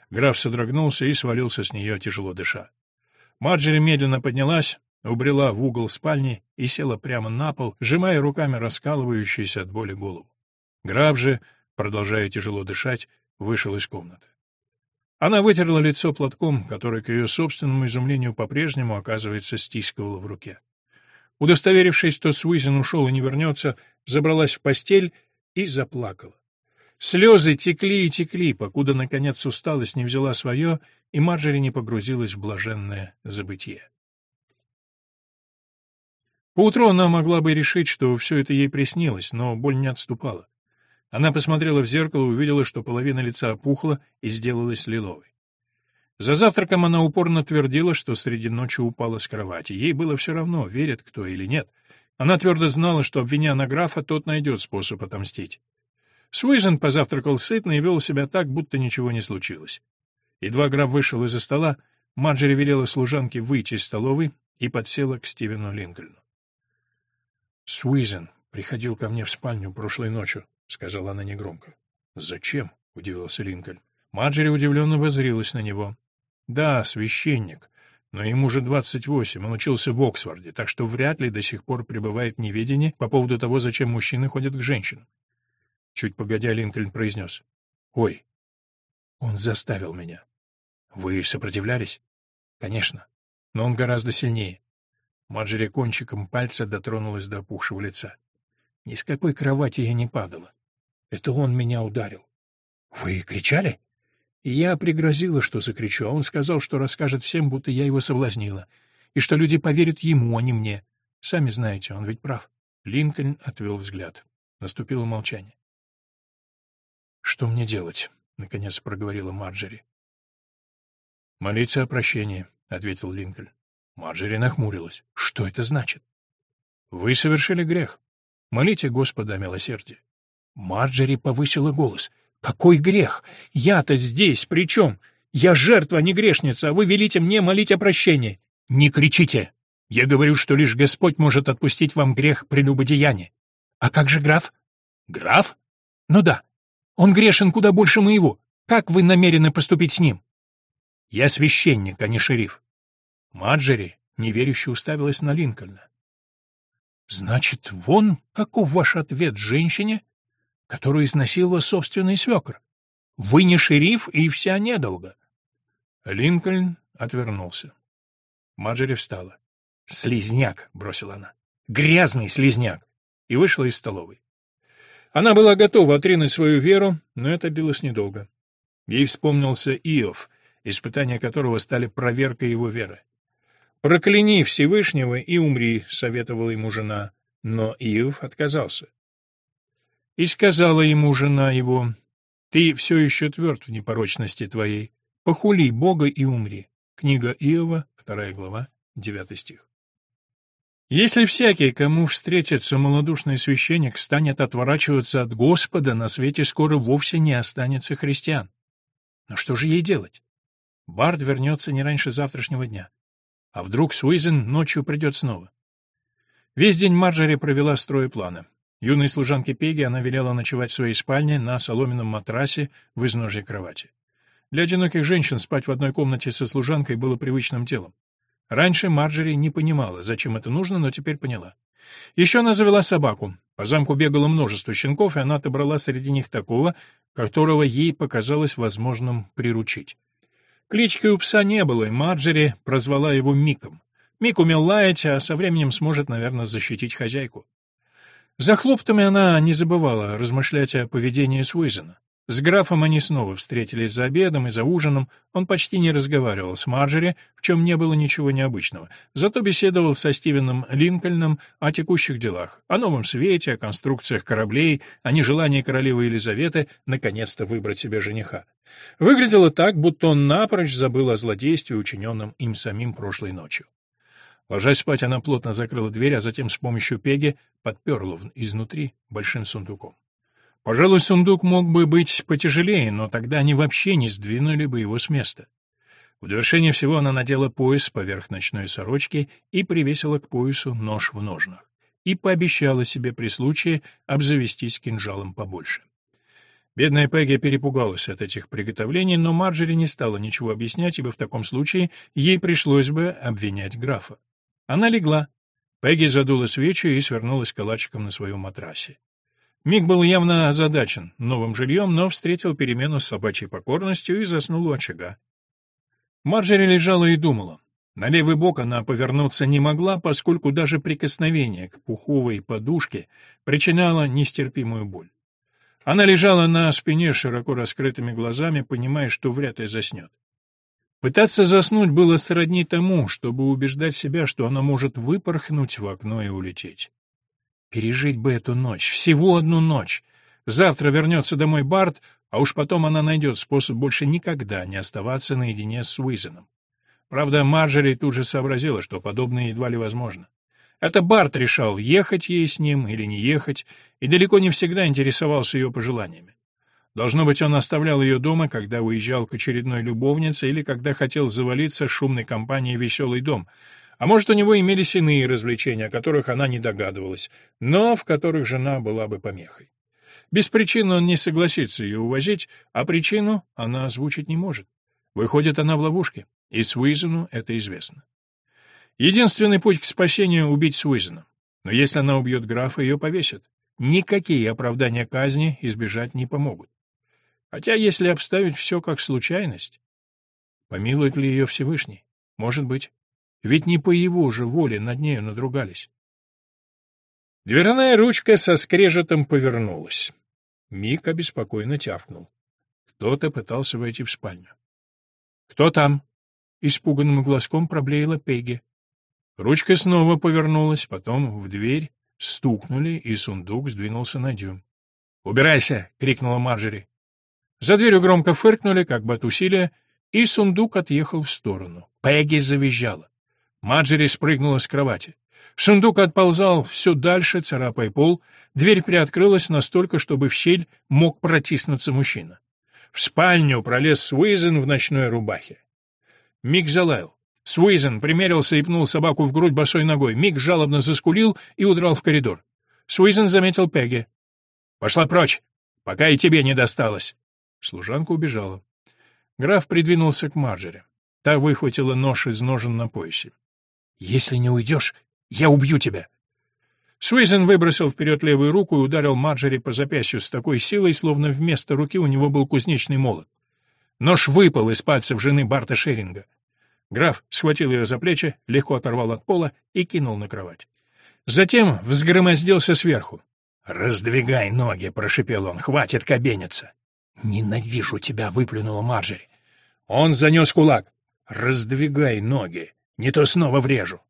Граф содрогнулся и свалился с нее, тяжело дыша. Марджери медленно поднялась, убрела в угол спальни и села прямо на пол, сжимая руками раскалывающуюся от боли голову. Граф же, продолжая тяжело дышать, вышел из комнаты. Она вытерла лицо платком, который, к ее собственному изумлению, по-прежнему, оказывается, стискивала в руке. Удостоверившись, что Суизен ушел и не вернется, забралась в постель и заплакала. Слезы текли и текли, покуда, наконец, усталость не взяла свое, и Марджери не погрузилась в блаженное забытье. Поутру она могла бы решить, что все это ей приснилось, но боль не отступала. Она посмотрела в зеркало и увидела, что половина лица опухла и сделалась лиловой. За завтраком она упорно твердила, что среди ночи упала с кровати. Ей было все равно, верит кто или нет. Она твердо знала, что, обвиня на графа, тот найдет способ отомстить. Суизен позавтракал сытно и вел себя так, будто ничего не случилось. Едва граф вышел из-за стола, Марджери велела служанке выйти из столовой и подсела к Стивену Линкольну. «Суизен приходил ко мне в спальню прошлой ночью», — сказала она негромко. «Зачем?» — удивился Линкольн. Марджери удивленно возрилась на него. «Да, священник, но ему двадцать восемь, он учился в Оксфорде, так что вряд ли до сих пор пребывает в неведении по поводу того, зачем мужчины ходят к женщинам. Чуть погодя, Линкольн произнес. «Ой, он заставил меня». «Вы сопротивлялись?» «Конечно, но он гораздо сильнее». Маджери кончиком пальца дотронулась до опухшего лица. «Ни с какой кровати я не падала. Это он меня ударил». «Вы кричали?» Я пригрозила, что закричу, а он сказал, что расскажет всем, будто я его соблазнила, и что люди поверят ему, а не мне. Сами знаете, он ведь прав. Линкольн отвел взгляд. Наступило молчание. «Что мне делать?» — наконец проговорила Марджери. «Молиться о прощении», — ответил Линкольн. Марджери нахмурилась. «Что это значит?» «Вы совершили грех. Молите Господа о милосердии». Марджери повысила голос. «Какой грех? Я-то здесь при чем? Я жертва, не грешница, а вы велите мне молить о прощении». «Не кричите! Я говорю, что лишь Господь может отпустить вам грех прелюбодеяния». «А как же граф?» «Граф? Ну да, он грешен куда больше моего. Как вы намерены поступить с ним? Я священник, а не шериф. Маджери неверяще уставилась на Линкольна. Значит, вон каков ваш ответ женщине, которую изнасиловал собственный свекр. Вы не шериф и вся недолго. Линкольн отвернулся. Маджери встала. «Слизняк!» — бросила она. «Грязный слизняк!» И вышла из столовой. Она была готова отринуть свою веру, но это длилось недолго. Ей вспомнился Иов, испытания которого стали проверкой его веры. «Прокляни Всевышнего и умри», — советовала ему жена, но Иов отказался. И сказала ему жена его, «Ты все еще тверд в непорочности твоей, похули Бога и умри». Книга Иова, вторая глава, девятый стих. Если всякий, кому встретится малодушный священник, станет отворачиваться от Господа, на свете скоро вовсе не останется христиан. Но что же ей делать? Бард вернется не раньше завтрашнего дня. А вдруг Суизен ночью придет снова? Весь день Марджери провела строя плана. Юной служанке Пеги она велела ночевать в своей спальне на соломенном матрасе в изножье кровати. Для одиноких женщин спать в одной комнате со служанкой было привычным делом. Раньше Марджери не понимала, зачем это нужно, но теперь поняла. Еще она завела собаку. По замку бегало множество щенков, и она отобрала среди них такого, которого ей показалось возможным приручить. Клички у пса не было, и Марджери прозвала его Миком. Мик умел лаять, а со временем сможет, наверное, защитить хозяйку. За хлоптами она не забывала размышлять о поведении Суизена. С графом они снова встретились за обедом и за ужином. Он почти не разговаривал с Марджери, в чем не было ничего необычного. Зато беседовал со Стивеном Линкольном о текущих делах, о новом свете, о конструкциях кораблей, о нежелании королевы Елизаветы наконец-то выбрать себе жениха. Выглядело так, будто он напрочь забыл о злодействе, учиненном им самим прошлой ночью. Ложась спать, она плотно закрыла дверь, а затем с помощью пеги подперла изнутри большим сундуком. Пожалуй, сундук мог бы быть потяжелее, но тогда они вообще не сдвинули бы его с места. В довершение всего она надела пояс поверх ночной сорочки и привесила к поясу нож в ножнах. И пообещала себе при случае обзавестись кинжалом побольше. Бедная Пегги перепугалась от этих приготовлений, но Марджери не стала ничего объяснять, ибо в таком случае ей пришлось бы обвинять графа. Она легла. Пегги задула свечу и свернулась калачиком на своем матрасе. Миг был явно озадачен новым жильем, но встретил перемену с собачьей покорностью и заснул у очага. Марджери лежала и думала. На левый бок она повернуться не могла, поскольку даже прикосновение к пуховой подушке причиняло нестерпимую боль. Она лежала на спине с широко раскрытыми глазами, понимая, что вряд ли заснет. Пытаться заснуть было сродни тому, чтобы убеждать себя, что она может выпорхнуть в окно и улететь. Пережить бы эту ночь, всего одну ночь. Завтра вернется домой Барт, а уж потом она найдет способ больше никогда не оставаться наедине с Уизеном. Правда, Марджери тут же сообразила, что подобное едва ли возможно. Это Барт решал, ехать ей с ним или не ехать, и далеко не всегда интересовался ее пожеланиями. Должно быть, он оставлял ее дома, когда уезжал к очередной любовнице или когда хотел завалиться шумной компанией «Веселый дом», а может, у него имелись иные развлечения, о которых она не догадывалась, но в которых жена была бы помехой. Без причины он не согласится ее увозить, а причину она озвучить не может. Выходит, она в ловушке, и Суизену это известно. Единственный путь к спасению — убить Суизена. Но если она убьет графа, ее повесят. Никакие оправдания казни избежать не помогут. Хотя если обставить все как случайность, помилует ли ее Всевышний? Может быть. Ведь не по его же воле над нею надругались. Дверная ручка со скрежетом повернулась. Мик обеспокоенно тявкнул. Кто-то пытался войти в спальню. «Кто там?» — испуганным глазком проблеяла Пегги. Ручка снова повернулась, потом в дверь стукнули, и сундук сдвинулся на дюйм. «Убирайся!» — крикнула Марджери. За дверью громко фыркнули, как бы от усилия, и сундук отъехал в сторону. Пегги завизжала. Маджери спрыгнула с кровати. Сундук отползал все дальше, царапая пол. Дверь приоткрылась настолько, чтобы в щель мог протиснуться мужчина. В спальню пролез Суизен в ночной рубахе. Мик залаял. Суизен примерился и пнул собаку в грудь босой ногой. Мик жалобно заскулил и удрал в коридор. Суизен заметил Пегги. «Пошла прочь, пока и тебе не досталось». Служанка убежала. Граф придвинулся к Марджери. Та выхватила нож из ножен на поясе. «Если не уйдешь, я убью тебя!» Суизен выбросил вперед левую руку и ударил Марджери по запястью с такой силой, словно вместо руки у него был кузнечный молот. Нож выпал из пальцев жены Барта Шеринга. Граф схватил ее за плечи, легко оторвал от пола и кинул на кровать. Затем взгромоздился сверху. «Раздвигай ноги!» — прошипел он. «Хватит кабениться!» «Ненавижу тебя!» — выплюнула Марджери. Он занес кулак. «Раздвигай ноги, не то снова врежу».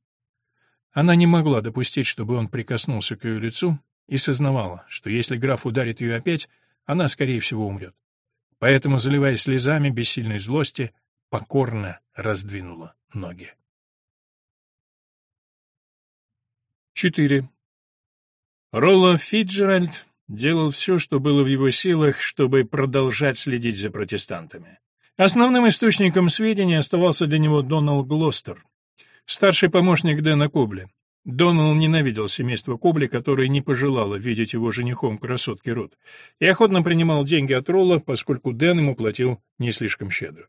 Она не могла допустить, чтобы он прикоснулся к ее лицу, и сознавала, что если граф ударит ее опять, она, скорее всего, умрет. Поэтому, заливаясь слезами бессильной злости, покорно раздвинула ноги. 4. Ролло Фиджеральд делал все, что было в его силах, чтобы продолжать следить за протестантами. Основным источником сведений оставался для него Доналд Глостер, старший помощник Дэна Кобли. Доналд ненавидел семейство Кобли, которое не пожелало видеть его женихом красотки Рут, и охотно принимал деньги от Ролла, поскольку Дэн ему платил не слишком щедро.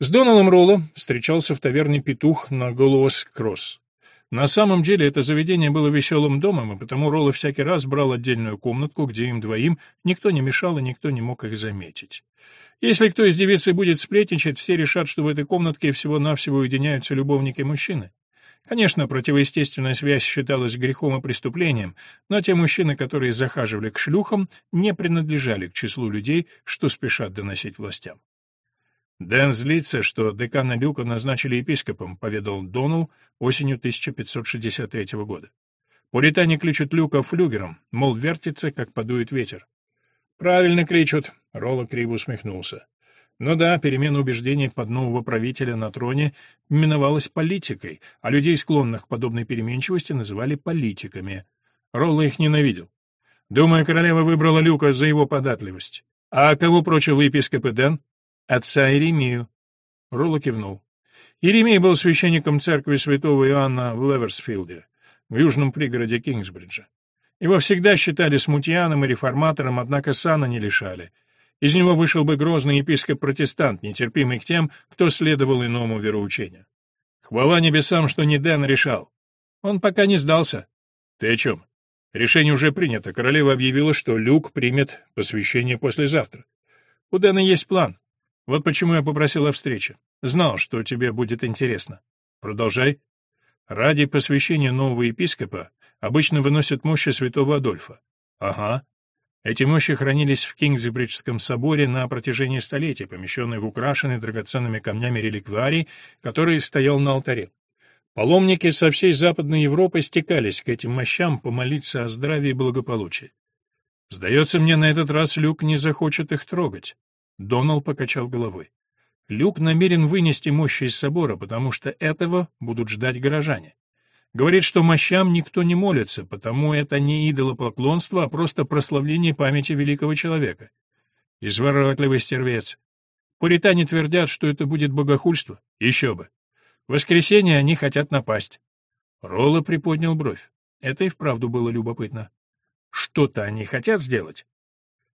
С Доналом Ролло встречался в таверне «Петух» на Голуос-Кросс. На самом деле это заведение было веселым домом, и потому Ролло всякий раз брал отдельную комнатку, где им двоим никто не мешал и никто не мог их заметить. Если кто из девицы будет сплетничать, все решат, что в этой комнатке всего-навсего уединяются любовники мужчины. Конечно, противоестественная связь считалась грехом и преступлением, но те мужчины, которые захаживали к шлюхам, не принадлежали к числу людей, что спешат доносить властям. Дэн злится, что декана Люка назначили епископом, поведал Донал осенью 1563 года. Пуритане кличут Люка флюгером, мол, вертится, как подует ветер. Правильно кричат, Ролло криво усмехнулся. Ну да, перемена убеждений под нового правителя на троне именовалась политикой, а людей, склонных к подобной переменчивости, называли политиками. Ролло их ненавидел. Думаю, королева выбрала Люка за его податливость. А кого прочил епископ Дэн? Отца Иеремию. Ролло кивнул. Иеремий был священником церкви святого Иоанна в Леверсфилде, в южном пригороде Кингсбриджа. Его всегда считали смутьяном и реформатором, однако сана не лишали. Из него вышел бы грозный епископ-протестант, нетерпимый к тем, кто следовал иному вероучению. Хвала небесам, что не Дэн решал. Он пока не сдался. Ты о чем? Решение уже принято. Королева объявила, что Люк примет посвящение послезавтра. У Дэна есть план. Вот почему я попросил о встрече. Знал, что тебе будет интересно. Продолжай. Ради посвящения нового епископа обычно выносят мощи святого Адольфа. Ага. Эти мощи хранились в Кингсбриджском соборе на протяжении столетий, помещенные в украшенный драгоценными камнями реликварий, который стоял на алтаре. Паломники со всей Западной Европы стекались к этим мощам помолиться о здравии и благополучии. Сдается мне, на этот раз Люк не захочет их трогать. Донал покачал головой. Люк намерен вынести мощи из собора, потому что этого будут ждать горожане. Говорит, что мощам никто не молится, потому это не идолопоклонство, а просто прославление памяти великого человека. Изворотливый стервец. Пуритане твердят, что это будет богохульство. Еще бы. В воскресенье они хотят напасть. Ролла приподнял бровь. Это и вправду было любопытно. Что-то они хотят сделать?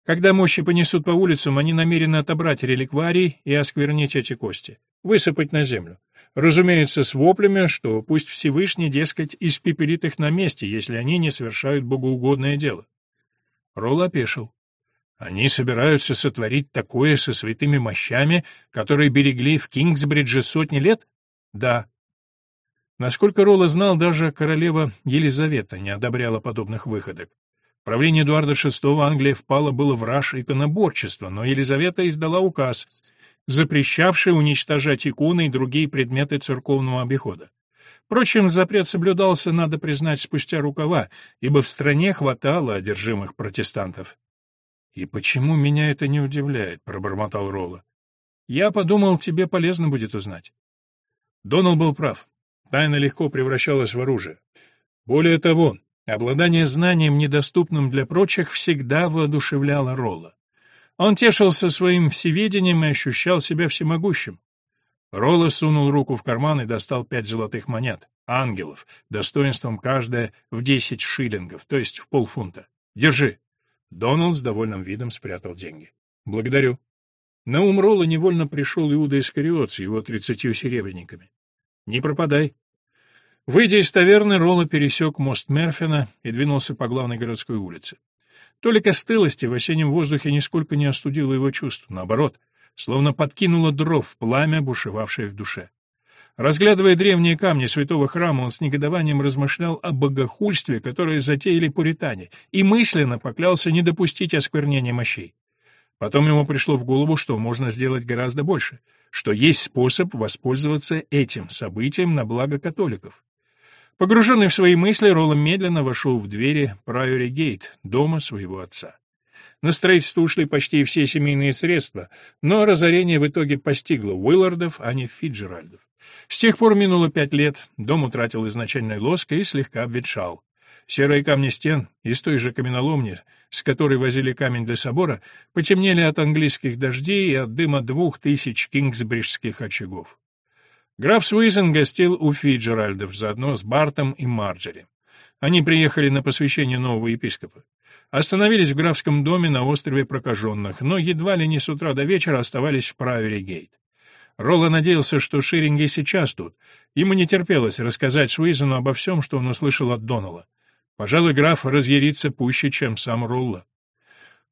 Когда мощи понесут по улицам, они намерены отобрать реликварий и осквернить эти кости, высыпать на землю. Разумеется, с воплями, что пусть Всевышний, дескать, испепелит их на месте, если они не совершают богоугодное дело. Ролл опешил. Они собираются сотворить такое со святыми мощами, которые берегли в Кингсбридже сотни лет? Да. Насколько Ролла знал, даже королева Елизавета не одобряла подобных выходок. Правление Эдуарда VI Англия впала было в раж иконоборчества, но Елизавета издала указ — запрещавший уничтожать иконы и другие предметы церковного обихода. Впрочем, запрет соблюдался, надо признать, спустя рукава, ибо в стране хватало одержимых протестантов. «И почему меня это не удивляет?» — пробормотал Ролла. «Я подумал, тебе полезно будет узнать». Донал был прав. Тайна легко превращалась в оружие. Более того, обладание знанием, недоступным для прочих, всегда воодушевляло Ролла. Он тешился своим всеведением и ощущал себя всемогущим. Ролла сунул руку в карман и достал пять золотых монет, ангелов, достоинством каждая в десять шиллингов, то есть в полфунта. «Держи». Доналд с довольным видом спрятал деньги. «Благодарю». На ум Ролла невольно пришел Иуда Искариот с его тридцатью серебряниками. «Не пропадай». Выйдя из таверны, Ролла пересек мост Мерфина и двинулся по главной городской улице. Толика стылости в осеннем воздухе нисколько не остудило его чувств, наоборот, словно подкинуло дров пламя, бушевавшее в душе. Разглядывая древние камни святого храма, он с негодованием размышлял о богохульстве, которое затеяли пуритане, и мысленно поклялся не допустить осквернения мощей. Потом ему пришло в голову, что можно сделать гораздо больше, что есть способ воспользоваться этим событием на благо католиков. Погруженный в свои мысли, Ролло медленно вошел в двери Прайори Гейт, дома своего отца. На строительство ушли почти все семейные средства, но разорение в итоге постигло Уиллардов, а не Фиджеральдов. С тех пор минуло пять лет, дом утратил изначальный лоск и слегка обветшал. Серые камни стен из той же каменоломни, с которой возили камень для собора, потемнели от английских дождей и от дыма двух тысяч кингсбриджских очагов. Граф Суизен гостил у Фиджеральдов заодно с Бартом и Марджери. Они приехали на посвящение нового епископа. Остановились в графском доме на острове Прокаженных, но едва ли не с утра до вечера оставались в Правери-Гейт. Ролла надеялся, что Ширинги сейчас тут. Ему не терпелось рассказать Суизену обо всем, что он услышал от Донала. Пожалуй, граф разъярится пуще, чем сам Ролла.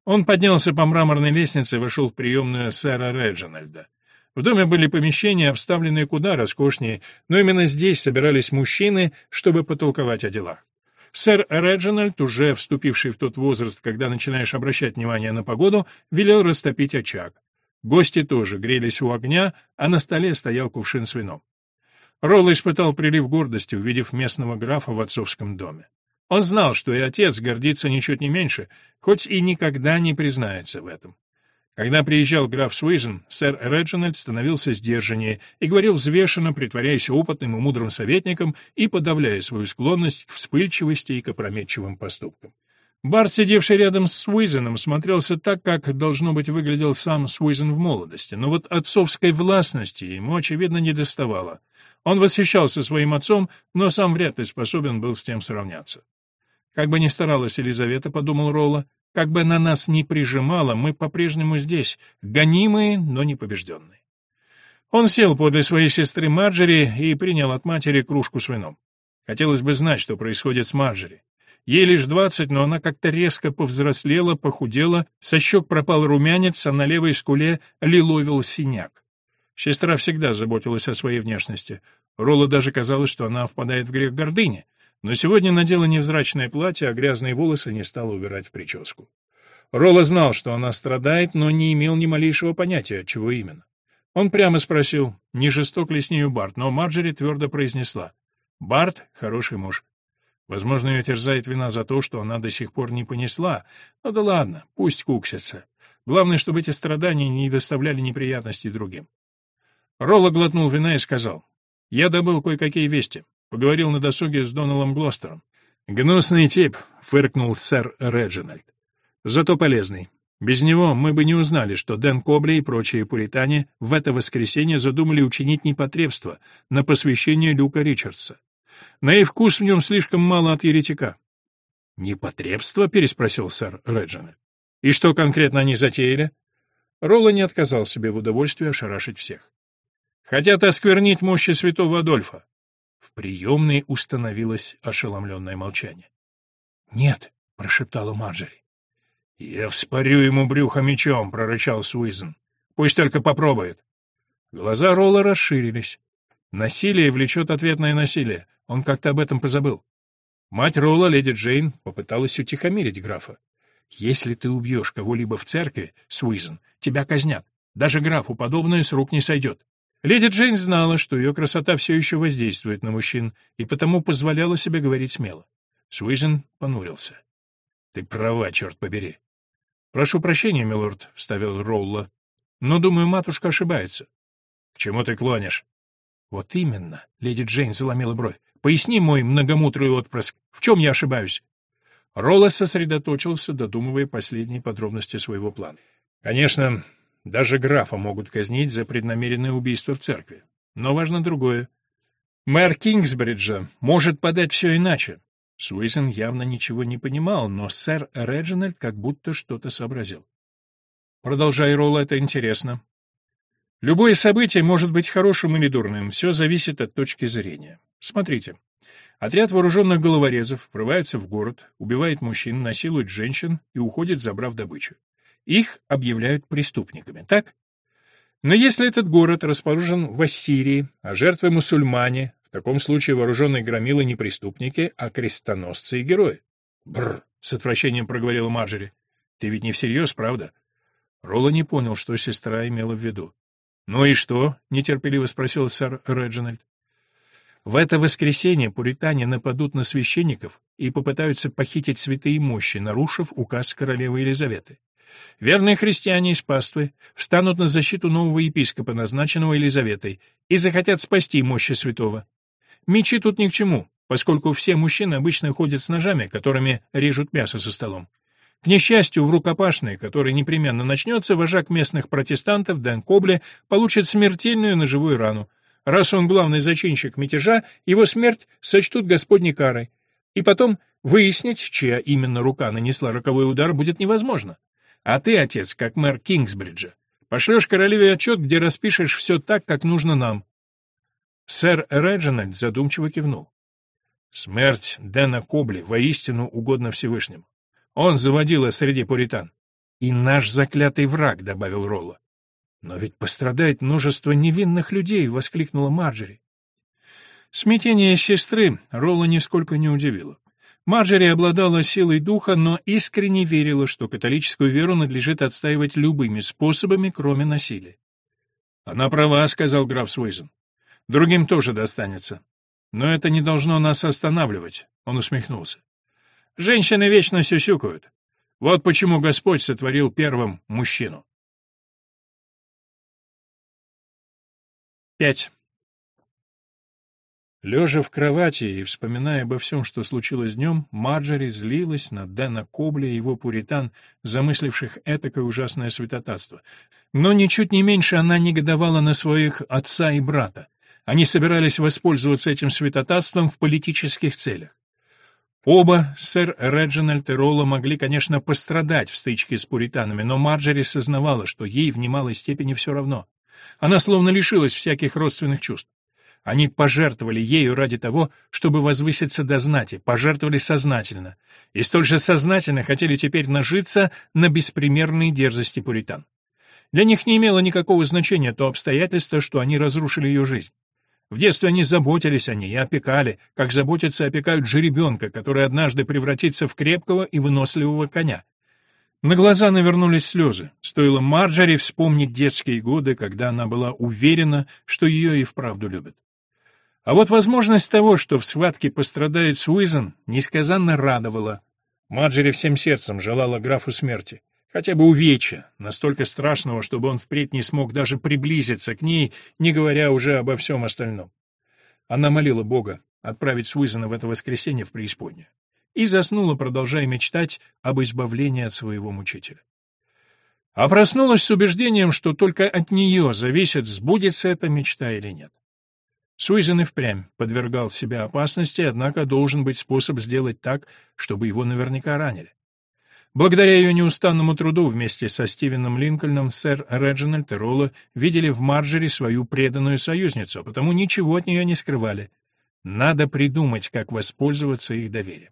Он поднялся по мраморной лестнице и вошел в приемную сэра Реджинальда. В доме были помещения, обставленные куда роскошнее, но именно здесь собирались мужчины, чтобы потолковать о делах. Сэр Реджинальд, уже вступивший в тот возраст, когда начинаешь обращать внимание на погоду, велел растопить очаг. Гости тоже грелись у огня, а на столе стоял кувшин с вином. Ролл испытал прилив гордости, увидев местного графа в отцовском доме. Он знал, что и отец гордится ничуть не меньше, хоть и никогда не признается в этом. Когда приезжал граф Суизен, сэр Реджинальд становился сдержаннее и говорил взвешенно, притворяясь опытным и мудрым советником и подавляя свою склонность к вспыльчивости и к опрометчивым поступкам. Бар, сидевший рядом с Суизеном, смотрелся так, как, должно быть, выглядел сам Суизен в молодости, но вот отцовской властности ему, очевидно, не доставало. Он восхищался своим отцом, но сам вряд ли способен был с тем сравняться. Как бы ни старалась Елизавета, подумал Ролла, как бы на нас ни прижимало, мы по-прежнему здесь, гонимые, но не побежденные. Он сел подле своей сестры Марджери и принял от матери кружку с вином. Хотелось бы знать, что происходит с Марджери. Ей лишь двадцать, но она как-то резко повзрослела, похудела, со щек пропал румянец, а на левой скуле лиловил синяк. Сестра всегда заботилась о своей внешности. Роллу даже казалось, что она впадает в грех гордыни. Но сегодня надела невзрачное платье, а грязные волосы не стала убирать в прическу. Ролла знал, что она страдает, но не имел ни малейшего понятия, чего именно. Он прямо спросил, не жесток ли с нею Барт, но Марджери твердо произнесла. «Барт — хороший муж. Возможно, ее терзает вина за то, что она до сих пор не понесла. Ну да ладно, пусть куксятся. Главное, чтобы эти страдания не доставляли неприятностей другим». Ролла глотнул вина и сказал. «Я добыл кое-какие вести. Поговорил на досуге с Доналом Глостером. «Гнусный тип», — фыркнул сэр Реджинальд. «Зато полезный. Без него мы бы не узнали, что Дэн Кобли и прочие пуритане в это воскресенье задумали учинить непотребство на посвящение Люка Ричардса. На их вкус в нем слишком мало от еретика». «Непотребство?» — переспросил сэр Реджинальд. «И что конкретно они затеяли?» Ролла не отказал себе в удовольствии ошарашить всех. «Хотят осквернить мощи святого Адольфа. В приемной установилось ошеломленное молчание. «Нет», — прошептала Марджери. «Я вспорю ему брюхо мечом», — прорычал Суизен. «Пусть только попробует». Глаза Ролла расширились. Насилие влечет ответное насилие. Он как-то об этом позабыл. Мать Ролла, леди Джейн, попыталась утихомирить графа. «Если ты убьешь кого-либо в церкви, Суизен, тебя казнят. Даже графу подобное с рук не сойдет. Леди Джейн знала, что ее красота все еще воздействует на мужчин, и потому позволяла себе говорить смело. Суизен понурился. — Ты права, черт побери. — Прошу прощения, милорд, — вставил Роулла. — Но, думаю, матушка ошибается. — К чему ты клонишь? — Вот именно, — леди Джейн заломила бровь. — Поясни, мой многомутрый отпрыск, в чем я ошибаюсь? Ролла сосредоточился, додумывая последние подробности своего плана. Конечно, даже графа могут казнить за преднамеренное убийство в церкви. Но важно другое. Мэр Кингсбриджа может подать все иначе. Суизен явно ничего не понимал, но сэр Реджинальд как будто что-то сообразил. Продолжай, Ролл, это интересно. Любое событие может быть хорошим или дурным, все зависит от точки зрения. Смотрите. Отряд вооруженных головорезов врывается в город, убивает мужчин, насилует женщин и уходит, забрав добычу. Их объявляют преступниками, так? Но если этот город расположен в Ассирии, а жертвы мусульмане, в таком случае вооруженные громилы не преступники, а крестоносцы и герои. Бррр, с отвращением проговорила Марджери. Ты ведь не всерьез, правда? Ролла не понял, что сестра имела в виду. «Ну и что?» — нетерпеливо спросил сэр Реджинальд. «В это воскресенье пуритане нападут на священников и попытаются похитить святые мощи, нарушив указ королевы Елизаветы. Верные христиане из паствы встанут на защиту нового епископа, назначенного Елизаветой, и захотят спасти мощи святого. Мечи тут ни к чему, поскольку все мужчины обычно ходят с ножами, которыми режут мясо со столом. К несчастью, в рукопашной, которая непременно начнется, вожак местных протестантов Дэн Кобле получит смертельную ножевую рану. Раз он главный зачинщик мятежа, его смерть сочтут Господней карой. И потом выяснить, чья именно рука нанесла роковой удар, будет невозможно. А ты, отец, как мэр Кингсбриджа, пошлешь королеве отчет, где распишешь все так, как нужно нам». Сэр Реджинальд задумчиво кивнул. Смерть Дэна Кобли воистину угодна Всевышнему. Он заводила среди пуритан. «И наш заклятый враг», — добавил Ролла. «Но ведь пострадает множество невинных людей», — воскликнула Марджери. Смятение сестры Ролла нисколько не удивило. Марджери обладала силой духа, но искренне верила, что католическую веру надлежит отстаивать любыми способами, кроме насилия. «Она права», — сказал граф Суизен. «Другим тоже достанется. Но это не должно нас останавливать», — он усмехнулся. «Женщины вечно сюсюкают. Вот почему Господь сотворил первым мужчину». Пять. Лежа в кровати и вспоминая обо всем, что случилось днем, Марджори злилась на Дэна Кобли и его пуритан, замысливших этакое ужасное святотатство. Но ничуть не меньше она негодовала на своих отца и брата. Они собирались воспользоваться этим святотатством в политических целях. Оба, сэр Реджинальд и Ролла, могли, конечно, пострадать в стычке с пуританами, но Марджери сознавала, что ей в немалой степени все равно. Она словно лишилась всяких родственных чувств. Они пожертвовали ею ради того, чтобы возвыситься до знати, пожертвовали сознательно, и столь же сознательно хотели теперь нажиться на беспримерной дерзости пуритан. Для них не имело никакого значения то обстоятельство, что они разрушили ее жизнь. В детстве они заботились о ней и опекали, как заботятся и опекают жеребенка, который однажды превратится в крепкого и выносливого коня. На глаза навернулись слезы. Стоило Марджери вспомнить детские годы, когда она была уверена, что ее и вправду любят. А вот возможность того, что в схватке пострадает Суизен, несказанно радовала. Марджери всем сердцем желала графу смерти. Хотя бы увечья, настолько страшного, чтобы он впредь не смог даже приблизиться к ней, не говоря уже обо всем остальном. Она молила Бога отправить Суизена в это воскресенье в преисподнюю. И заснула, продолжая мечтать об избавлении от своего мучителя. А проснулась с убеждением, что только от нее зависит, сбудется эта мечта или нет. Суизен и впрямь подвергал себя опасности, однако должен быть способ сделать так, чтобы его наверняка ранили. Благодаря ее неустанному труду вместе со Стивеном Линкольном сэр Реджинальд и Ролло видели в Марджери свою преданную союзницу, потому ничего от нее не скрывали. Надо придумать, как воспользоваться их доверием.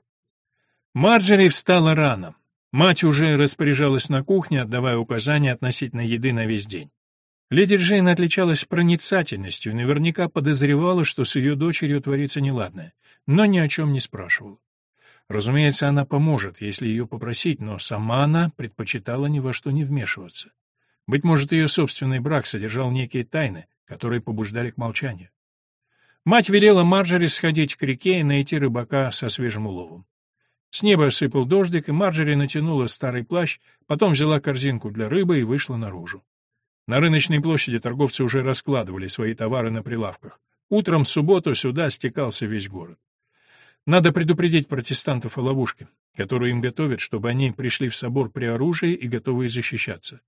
Марджери встала рано. Мать уже распоряжалась на кухне, отдавая указания относительно еды на весь день. Леди Джейн отличалась проницательностью наверняка подозревала, что с ее дочерью творится неладное, но ни о чем не спрашивала. Разумеется, она поможет, если ее попросить, но сама она предпочитала ни во что не вмешиваться. Быть может, ее собственный брак содержал некие тайны, которые побуждали к молчанию. Мать велела Марджери сходить к реке и найти рыбака со свежим уловом. С неба сыпал дождик, и Марджери натянула старый плащ, потом взяла корзинку для рыбы и вышла наружу. На рыночной площади торговцы уже раскладывали свои товары на прилавках. Утром в субботу сюда стекался весь город. Надо предупредить протестантов о ловушке, которую им готовят, чтобы они пришли в собор при оружии и готовые защищаться.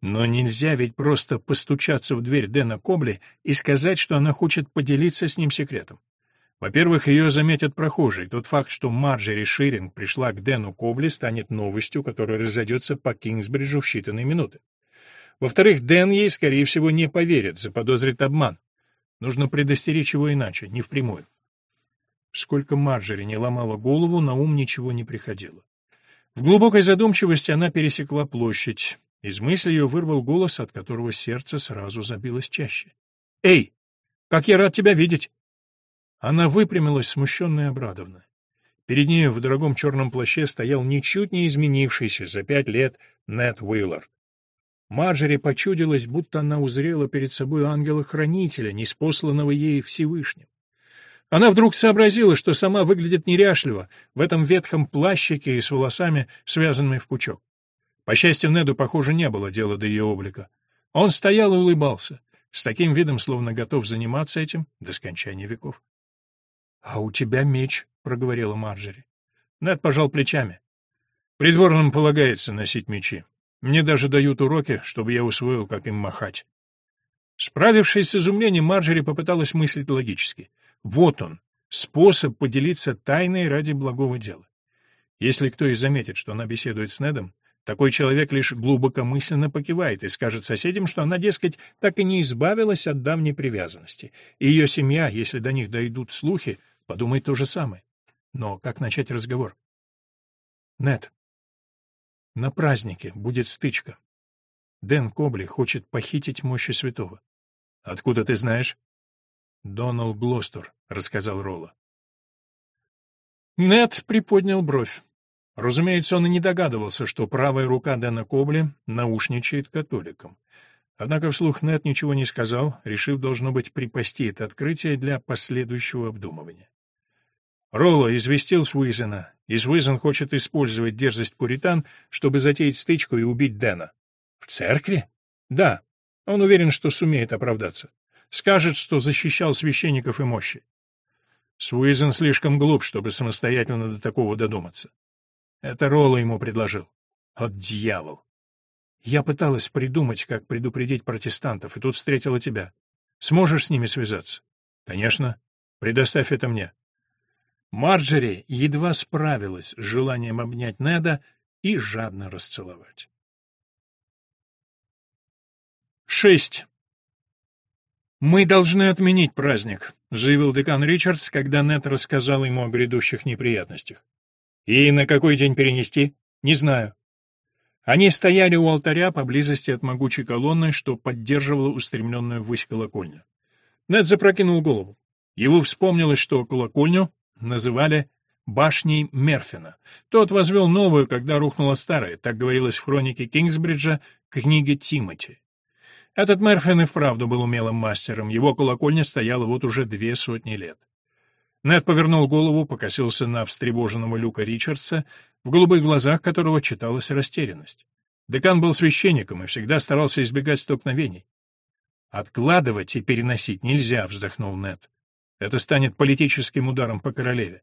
Но нельзя ведь просто постучаться в дверь Дэна Кобли и сказать, что она хочет поделиться с ним секретом. Во-первых, ее заметят прохожие. Тот факт, что Марджери Ширинг пришла к Дэну Кобли, станет новостью, которая разойдется по Кингсбриджу в считанные минуты. Во-вторых, Дэн ей, скорее всего, не поверит, заподозрит обман. Нужно предостеречь его иначе, не впрямую. Сколько Марджери не ломала голову, на ум ничего не приходило. В глубокой задумчивости она пересекла площадь. Из мысли ее вырвал голос, от которого сердце сразу забилось чаще. «Эй, как я рад тебя видеть!» Она выпрямилась, смущенная и обрадованная. Перед нею в дорогом черном плаще стоял ничуть не изменившийся за пять лет Нед Уиллар. Марджери почудилась, будто она узрела перед собой ангела-хранителя, неспосланного ей Всевышним. Она вдруг сообразила, что сама выглядит неряшливо, в этом ветхом плащике и с волосами, связанными в пучок. По счастью, Неду, похоже, не было дела до ее облика. Он стоял и улыбался, с таким видом, словно готов заниматься этим до скончания веков. — А у тебя меч, — проговорила Марджери. Нед пожал плечами. — Придворным полагается носить мечи. Мне даже дают уроки, чтобы я усвоил, как им махать. Справившись с изумлением, Марджери попыталась мыслить логически — вот он, способ поделиться тайной ради благого дела. Если кто и заметит, что она беседует с Недом, такой человек лишь глубокомысленно покивает и скажет соседям, что она, дескать, так и не избавилась от давней привязанности, и ее семья, если до них дойдут слухи, подумает то же самое. Но как начать разговор? Нед, на празднике будет стычка. Дэн Кобли хочет похитить мощи святого. Откуда ты знаешь? Донал Глостер, рассказал Ролла. Нет приподнял бровь. Разумеется, он и не догадывался, что правая рука Дэна Кобли наушничает католикам. Однако вслух Нет ничего не сказал, решив, должно быть, припасти это открытие для последующего обдумывания. Ролло известил Суизена, и Суизен хочет использовать дерзость пуритан, чтобы затеять стычку и убить Дэна. В церкви? Да. Он уверен, что сумеет оправдаться. Скажет, что защищал священников и мощи. Суизен слишком глуп, чтобы самостоятельно до такого додуматься. Это Ролло ему предложил. От дьявол. Я пыталась придумать, как предупредить протестантов, и тут встретила тебя. Сможешь с ними связаться? Конечно. Предоставь это мне. Марджери едва справилась с желанием обнять Неда и жадно расцеловать. Шесть. «Мы должны отменить праздник», — заявил декан Ричардс, когда Нет рассказал ему о грядущих неприятностях. «И на какой день перенести? Не знаю». Они стояли у алтаря поблизости от могучей колонны, что поддерживала устремленную ввысь колокольню. Нед запрокинул голову. Его вспомнилось, что колокольню называли башней Мерфина. Тот возвел новую, когда рухнула старая, так говорилось в хронике Кингсбриджа, книге Тимоти. Этот Мерфин и вправду был умелым мастером, его колокольня стояла вот уже две сотни лет. Нед повернул голову, покосился на встревоженного Люка Ричардса, в голубых глазах которого читалась растерянность. Декан был священником и всегда старался избегать столкновений. «Откладывать и переносить нельзя», — вздохнул Нед. «Это станет политическим ударом по королеве.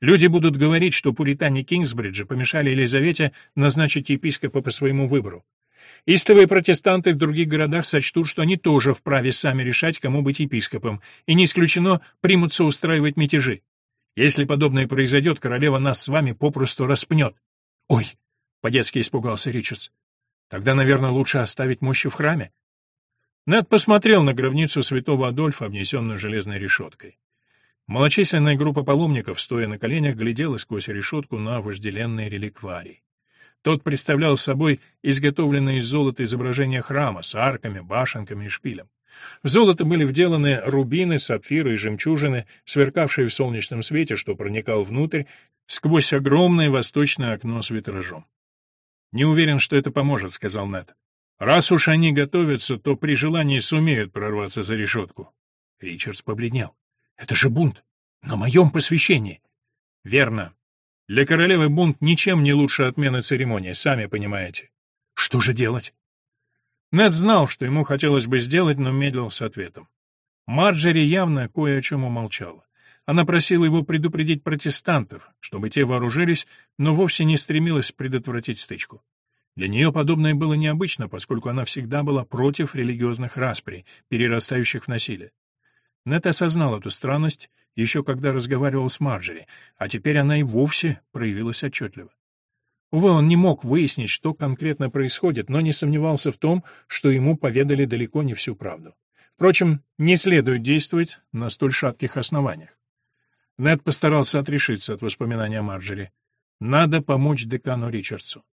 Люди будут говорить, что пуритане Кингсбриджа помешали Елизавете назначить епископа по своему выбору. Истовые протестанты в других городах сочтут, что они тоже вправе сами решать, кому быть епископом, и не исключено примутся устраивать мятежи. Если подобное произойдет, королева нас с вами попросту распнет. «Ой!» — по-детски испугался Ричардс. «Тогда, наверное, лучше оставить мощи в храме». Нед посмотрел на гробницу святого Адольфа, обнесенную железной решеткой. Малочисленная группа паломников, стоя на коленях, глядела сквозь решетку на вожделенные реликварий. Тот представлял собой изготовленное из золота изображение храма с арками, башенками и шпилем. В золото были вделаны рубины, сапфиры и жемчужины, сверкавшие в солнечном свете, что проникал внутрь, сквозь огромное восточное окно с витражом. «Не уверен, что это поможет», — сказал Нед. «Раз уж они готовятся, то при желании сумеют прорваться за решетку». Ричардс побледнел. «Это же бунт! На моем посвящении!» «Верно. Для королевы бунт ничем не лучше отмены церемонии, сами понимаете. Что же делать? Нед знал, что ему хотелось бы сделать, но медлил с ответом. Марджери явно кое о чем умолчала. Она просила его предупредить протестантов, чтобы те вооружились, но вовсе не стремилась предотвратить стычку. Для нее подобное было необычно, поскольку она всегда была против религиозных расприй, перерастающих в насилие. Нет осознал эту странность еще когда разговаривал с Марджери, а теперь она и вовсе проявилась отчетливо. Увы, он не мог выяснить, что конкретно происходит, но не сомневался в том, что ему поведали далеко не всю правду. Впрочем, не следует действовать на столь шатких основаниях. Нед постарался отрешиться от воспоминания о Марджери. Надо помочь декану Ричардсу.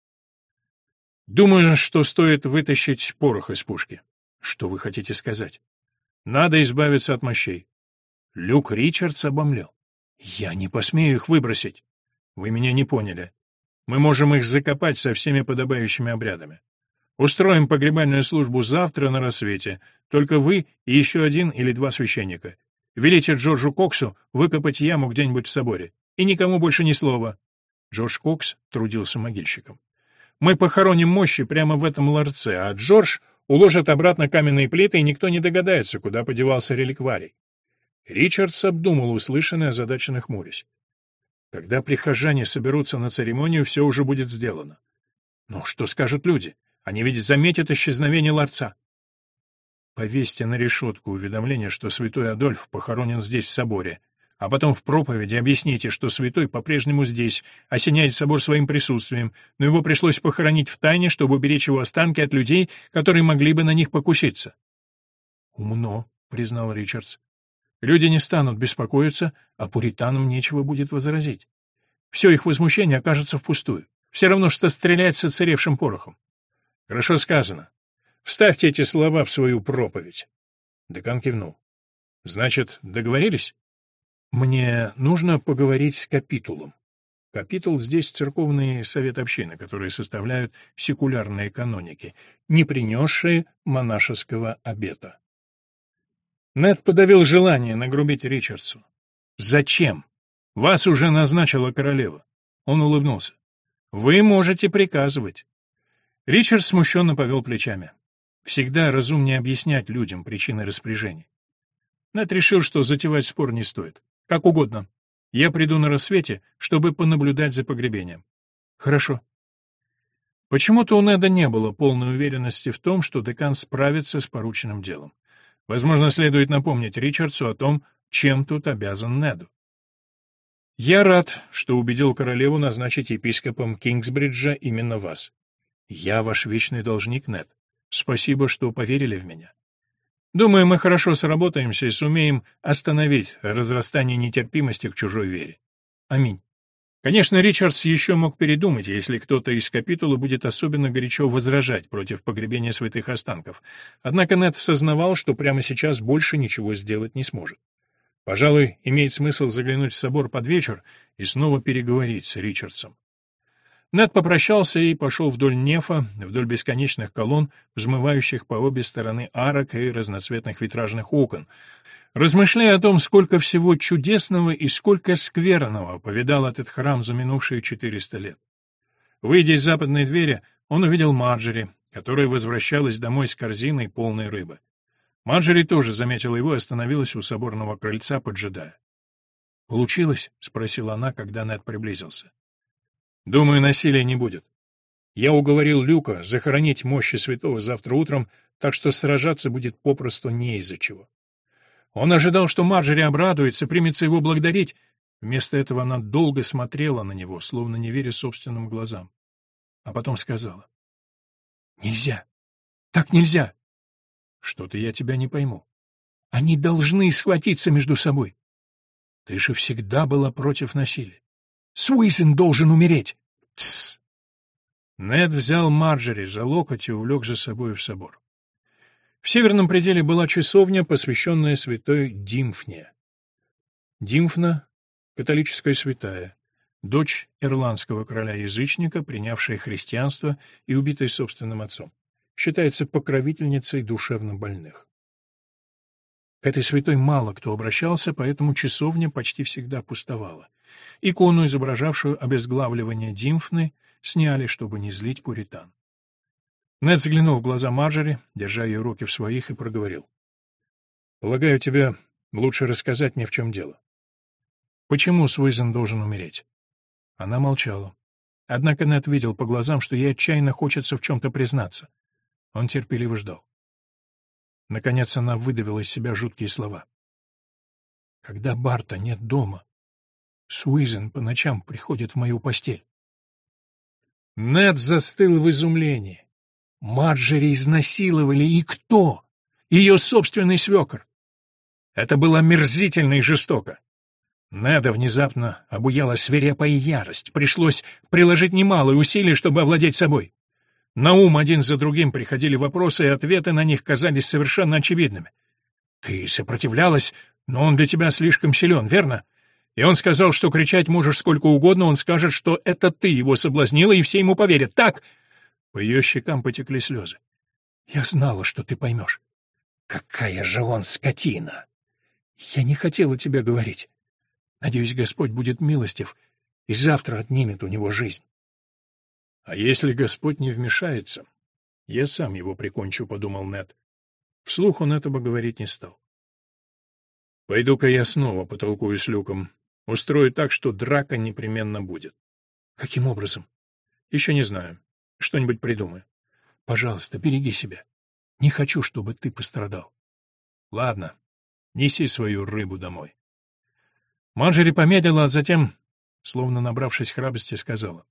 Думаю, что стоит вытащить порох из пушки. Что вы хотите сказать? Надо избавиться от мощей. Люк Ричардс обомлел. «Я не посмею их выбросить». «Вы меня не поняли. Мы можем их закопать со всеми подобающими обрядами. Устроим погребальную службу завтра на рассвете. Только вы и еще один или два священника. Велите Джорджу Коксу выкопать яму где-нибудь в соборе. И никому больше ни слова». Джордж Кокс трудился могильщиком. «Мы похороним мощи прямо в этом ларце, а Джордж уложит обратно каменные плиты, и никто не догадается, куда подевался реликварий. Ричардс обдумал услышанное, озадаченно хмурясь. Когда прихожане соберутся на церемонию, все уже будет сделано. Но что скажут люди? Они ведь заметят исчезновение ларца. Повесьте на решетку уведомление, что святой Адольф похоронен здесь, в соборе, а потом в проповеди объясните, что святой по-прежнему здесь, осеняет собор своим присутствием, но его пришлось похоронить в тайне, чтобы уберечь его останки от людей, которые могли бы на них покуситься. «Умно», — признал Ричардс. Люди не станут беспокоиться, а пуританам нечего будет возразить. Все их возмущение окажется впустую. Все равно, что стрелять с оцаревшим порохом. Хорошо сказано. Вставьте эти слова в свою проповедь. Декан кивнул. Значит, договорились? Мне нужно поговорить с капитулом. Капитул здесь церковный совет общины, которые составляют секулярные каноники, не принесшие монашеского обета. Нед подавил желание нагрубить Ричардсу. «Зачем? Вас уже назначила королева». Он улыбнулся. «Вы можете приказывать». Ричард смущенно повел плечами. Всегда разумнее объяснять людям причины распоряжений. Нед решил, что затевать спор не стоит. Как угодно. Я приду на рассвете, чтобы понаблюдать за погребением. Хорошо. Почему-то у Неда не было полной уверенности в том, что декан справится с порученным делом. Возможно, следует напомнить Ричардсу о том, чем тут обязан Неду. «Я рад, что убедил королеву назначить епископом Кингсбриджа именно вас. Я ваш вечный должник, Нед. Спасибо, что поверили в меня. Думаю, мы хорошо сработаемся и сумеем остановить разрастание нетерпимости к чужой вере. Аминь». Конечно, Ричардс еще мог передумать, если кто-то из капитула будет особенно горячо возражать против погребения святых останков. Однако Нед сознавал, что прямо сейчас больше ничего сделать не сможет. Пожалуй, имеет смысл заглянуть в собор под вечер и снова переговорить с Ричардсом. Нед попрощался и пошел вдоль нефа, вдоль бесконечных колонн, взмывающих по обе стороны арок и разноцветных витражных окон, размышляя о том, сколько всего чудесного и сколько скверного повидал этот храм за минувшие 400 лет. Выйдя из западной двери, он увидел Марджери, которая возвращалась домой с корзиной, полной рыбы. Марджери тоже заметила его и остановилась у соборного крыльца, поджидая. «Получилось?» — спросила она, когда Нед приблизился. «Думаю, насилия не будет. Я уговорил Люка захоронить мощи святого завтра утром, так что сражаться будет попросту не из-за чего. Он ожидал, что Марджери обрадуется, примется его благодарить. Вместо этого она долго смотрела на него, словно не веря собственным глазам. А потом сказала. «Нельзя. Так нельзя. Что-то я тебя не пойму. Они должны схватиться между собой. Ты же всегда была против насилия. Суизен должен умереть. Тссс. Нед взял Марджери за локоть и увлек за собой в собор. В северном пределе была часовня, посвященная святой Димфне. Димфна — католическая святая, дочь ирландского короля-язычника, принявшая христианство и убитая собственным отцом считается покровительницей душевнобольных. К этой святой мало кто обращался, поэтому часовня почти всегда пустовала. Икону, изображавшую обезглавливание Димфны, сняли, чтобы не злить пуритан. Нед взглянул в глаза Марджери, держа ее руки в своих, и проговорил. «Полагаю, тебе лучше рассказать мне, в чем дело. Почему Суизен должен умереть?» Она молчала. Однако Нед видел по глазам, что ей отчаянно хочется в чем-то признаться. Он терпеливо ждал. Наконец она выдавила из себя жуткие слова. «Когда Барта нет дома, Суизен по ночам приходит в мою постель». Нед застыл в изумлении. Марджери изнасиловали, и кто? Ее собственный свекор. Это было мерзительно и жестоко. Неда внезапно обуяла свирепая ярость. Пришлось приложить немалые усилия, чтобы овладеть собой. На ум один за другим приходили вопросы, и ответы на них казались совершенно очевидными. «Ты сопротивлялась, но он для тебя слишком силен, верно?» И он сказал, что кричать можешь сколько угодно, он скажет, что это ты его соблазнила, и все ему поверят. Так!» По ее щекам потекли слезы. «Я знала, что ты поймешь». «Какая же он скотина!» «Я не хотела тебе говорить. Надеюсь, Господь будет милостив и завтра отнимет у него жизнь». А если Господь не вмешается, я сам его прикончу, подумал Нед. Вслух он этого говорить не стал. Пойду-ка я снова потолкую с Люком. Устрою так, что драка непременно будет. Каким образом? Еще не знаю. Что-нибудь придумаю. Пожалуйста, береги себя. Не хочу, чтобы ты пострадал. Ладно, неси свою рыбу домой. Манжери помедлила, а затем, словно набравшись храбрости, сказала.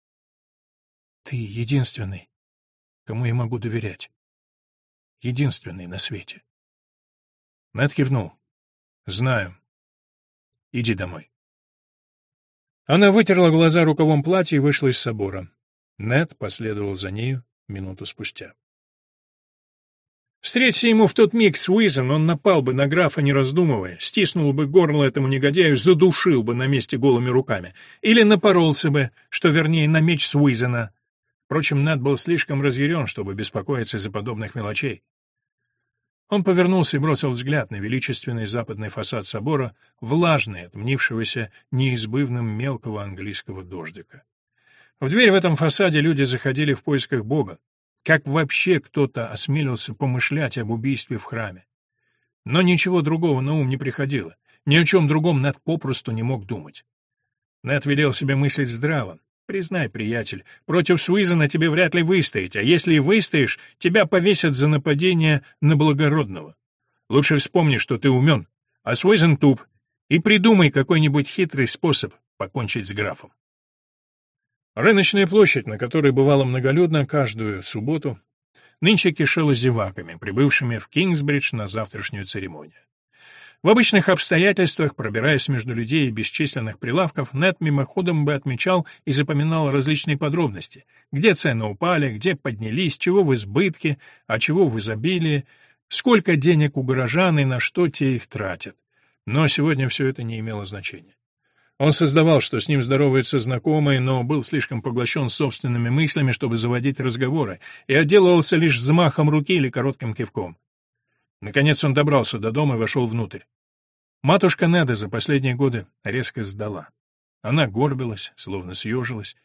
Ты единственный, кому я могу доверять. Единственный на свете. Нед кивнул. Знаю. Иди домой. Она вытерла глаза рукавом платья и вышла из собора. Нед последовал за нею минуту спустя. Встреться ему в тот миг с Уизен, он напал бы на графа, не раздумывая, стиснул бы горло этому негодяю, задушил бы на месте голыми руками. Или напоролся бы, что вернее, на меч Суизена, Впрочем, Нед был слишком разъярен, чтобы беспокоиться из-за подобных мелочей. Он повернулся и бросил взгляд на величественный западный фасад собора, влажный от мнившегося неизбывным мелкого английского дождика. В дверь в этом фасаде люди заходили в поисках Бога. Как вообще кто-то осмелился помышлять об убийстве в храме? Но ничего другого на ум не приходило. Ни о чем другом Нед попросту не мог думать. Нед велел себе мыслить здраво, Признай, приятель, против Суизена тебе вряд ли выстоять, а если и выстоишь, тебя повесят за нападение на благородного. Лучше вспомни, что ты умен, а Суизен туп, и придумай какой-нибудь хитрый способ покончить с графом. Рыночная площадь, на которой бывало многолюдно каждую субботу, нынче кишела зеваками, прибывшими в Кингсбридж на завтрашнюю церемонию. В обычных обстоятельствах, пробираясь между людей и бесчисленных прилавков, Нет мимоходом бы отмечал и запоминал различные подробности. Где цены упали, где поднялись, чего в избытке, а чего в изобилии, сколько денег у горожан и на что те их тратят. Но сегодня все это не имело значения. Он создавал, что с ним здороваются знакомые, но был слишком поглощен собственными мыслями, чтобы заводить разговоры, и отделывался лишь взмахом руки или коротким кивком. Наконец он добрался до дома и вошел внутрь. Матушка Неда за последние годы резко сдала. Она горбилась, словно съежилась,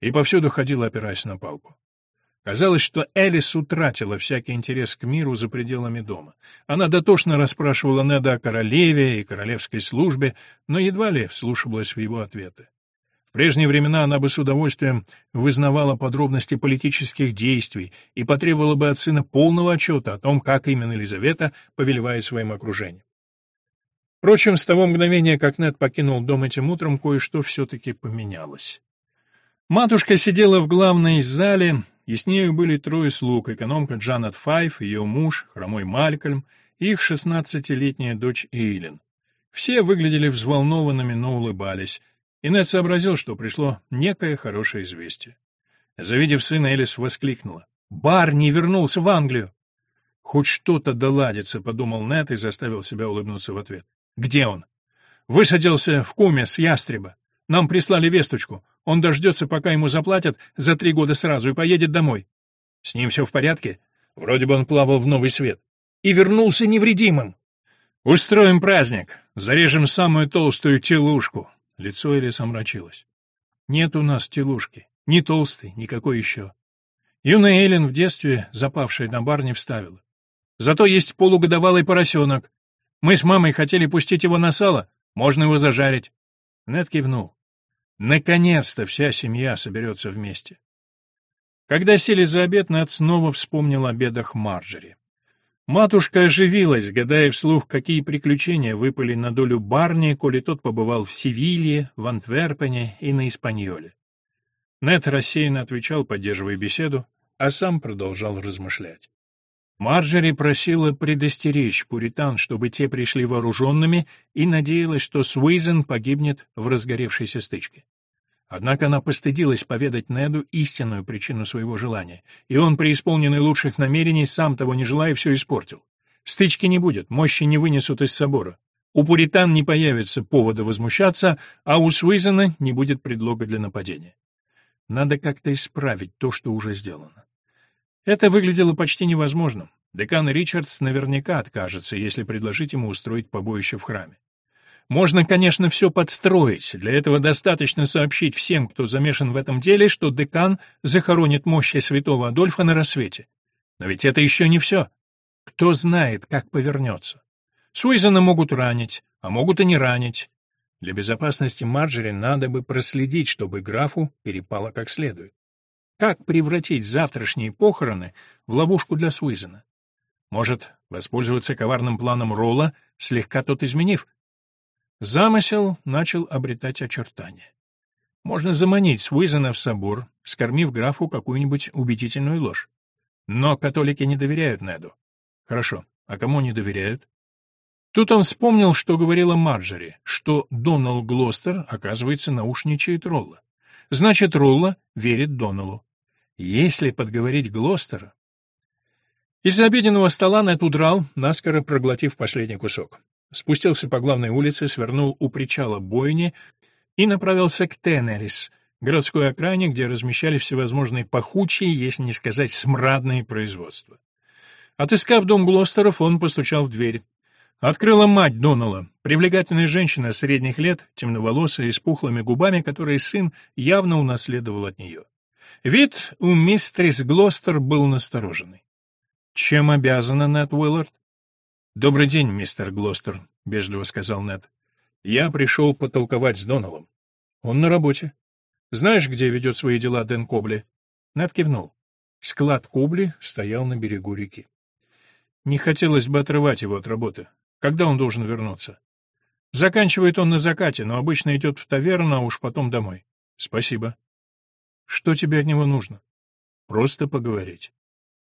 и повсюду ходила, опираясь на палку. Казалось, что Элис утратила всякий интерес к миру за пределами дома. Она дотошно расспрашивала Неда о королеве и королевской службе, но едва ли вслушивалась в его ответы. В прежние времена она бы с удовольствием вызнавала подробности политических действий и потребовала бы от сына полного отчета о том, как именно Елизавета повелевает своим окружением. Впрочем, с того мгновения, как Нед покинул дом этим утром, кое-что все-таки поменялось. Матушка сидела в главной зале, и с нею были трое слуг, экономка Джанет Файф, ее муж, хромой Малькольм, и их шестнадцатилетняя дочь Эйлин. Все выглядели взволнованными, но улыбались, и Нед сообразил, что пришло некое хорошее известие. Завидев сына, Элис воскликнула. «Барни вернулся в Англию!» «Хоть что-то доладится», — подумал Нед и заставил себя улыбнуться в ответ. «Где он?» «Высадился в Куме с ястреба. Нам прислали весточку. Он дождется, пока ему заплатят за три года сразу и поедет домой. С ним все в порядке? Вроде бы он плавал в новый свет. И вернулся невредимым. Устроим праздник. Зарежем самую толстую телушку. Лицо Элис омрачилось. Нет у нас телушки. Ни толстой, никакой еще. Юная Эллен в детстве, запавшая на бар, не вставила. Зато есть полугодовалый поросенок. Мы с мамой хотели пустить его на сало. Можно его зажарить. Нед кивнул. Наконец-то вся семья соберется вместе. Когда сели за обед, Нед снова вспомнил о бедах Марджери. Матушка оживилась, гадая вслух, какие приключения выпали на долю Барни, коли тот побывал в Севилье, в Антверпене и на Испаньоле. Нед рассеянно отвечал, поддерживая беседу, а сам продолжал размышлять. Марджери просила предостеречь пуритан, чтобы те пришли вооруженными, и надеялась, что Суизен погибнет в разгоревшейся стычке. Однако она постыдилась поведать Неду истинную причину своего желания, и он, преисполненный лучших намерений, сам того не желая, все испортил. Стычки не будет, мощи не вынесут из собора. У пуритан не появится повода возмущаться, а у Суизена не будет предлога для нападения. Надо как-то исправить то, что уже сделано. Это выглядело почти невозможным. Декан Ричардс наверняка откажется, если предложить ему устроить побоище в храме. Можно, конечно, все подстроить. Для этого достаточно сообщить всем, кто замешан в этом деле, что декан захоронит мощи святого Адольфа на рассвете. Но ведь это еще не все. Кто знает, как повернется. Суизена могут ранить, а могут и не ранить. Для безопасности Марджери надо бы проследить, чтобы графу перепало как следует. Как превратить завтрашние похороны в ловушку для Суизена? Может, воспользоваться коварным планом Ролла, слегка тот изменив, Замысел начал обретать очертания. Можно заманить Суизена в собор, скормив графу какую-нибудь убедительную ложь. Но католики не доверяют Неду. Хорошо, а кому не доверяют? Тут он вспомнил, что говорила Марджери, что Доналл Глостер, оказывается, наушничает Ролла. Значит, Ролла верит Доналу. Если подговорить Глостера... Из-за обеденного стола Нед удрал, наскоро проглотив последний кусок спустился по главной улице, свернул у причала бойни и направился к Тенерис, городской окраине, где размещались всевозможные пахучие, если не сказать смрадные производства. Отыскав дом Глостеров, он постучал в дверь. Открыла мать Донала, привлекательная женщина средних лет, темноволосая и с пухлыми губами, которые сын явно унаследовал от нее. Вид у мистерис Глостер был настороженный. «Чем обязана Нед Уиллард?» «Добрый день, мистер Глостер», — вежливо сказал Нед. «Я пришел потолковать с Доналом. Он на работе. Знаешь, где ведет свои дела Дэн Кобли?» Нед кивнул. Склад Кобли стоял на берегу реки. Не хотелось бы отрывать его от работы. Когда он должен вернуться? Заканчивает он на закате, но обычно идет в таверну, а уж потом домой. Спасибо. Что тебе от него нужно? Просто поговорить.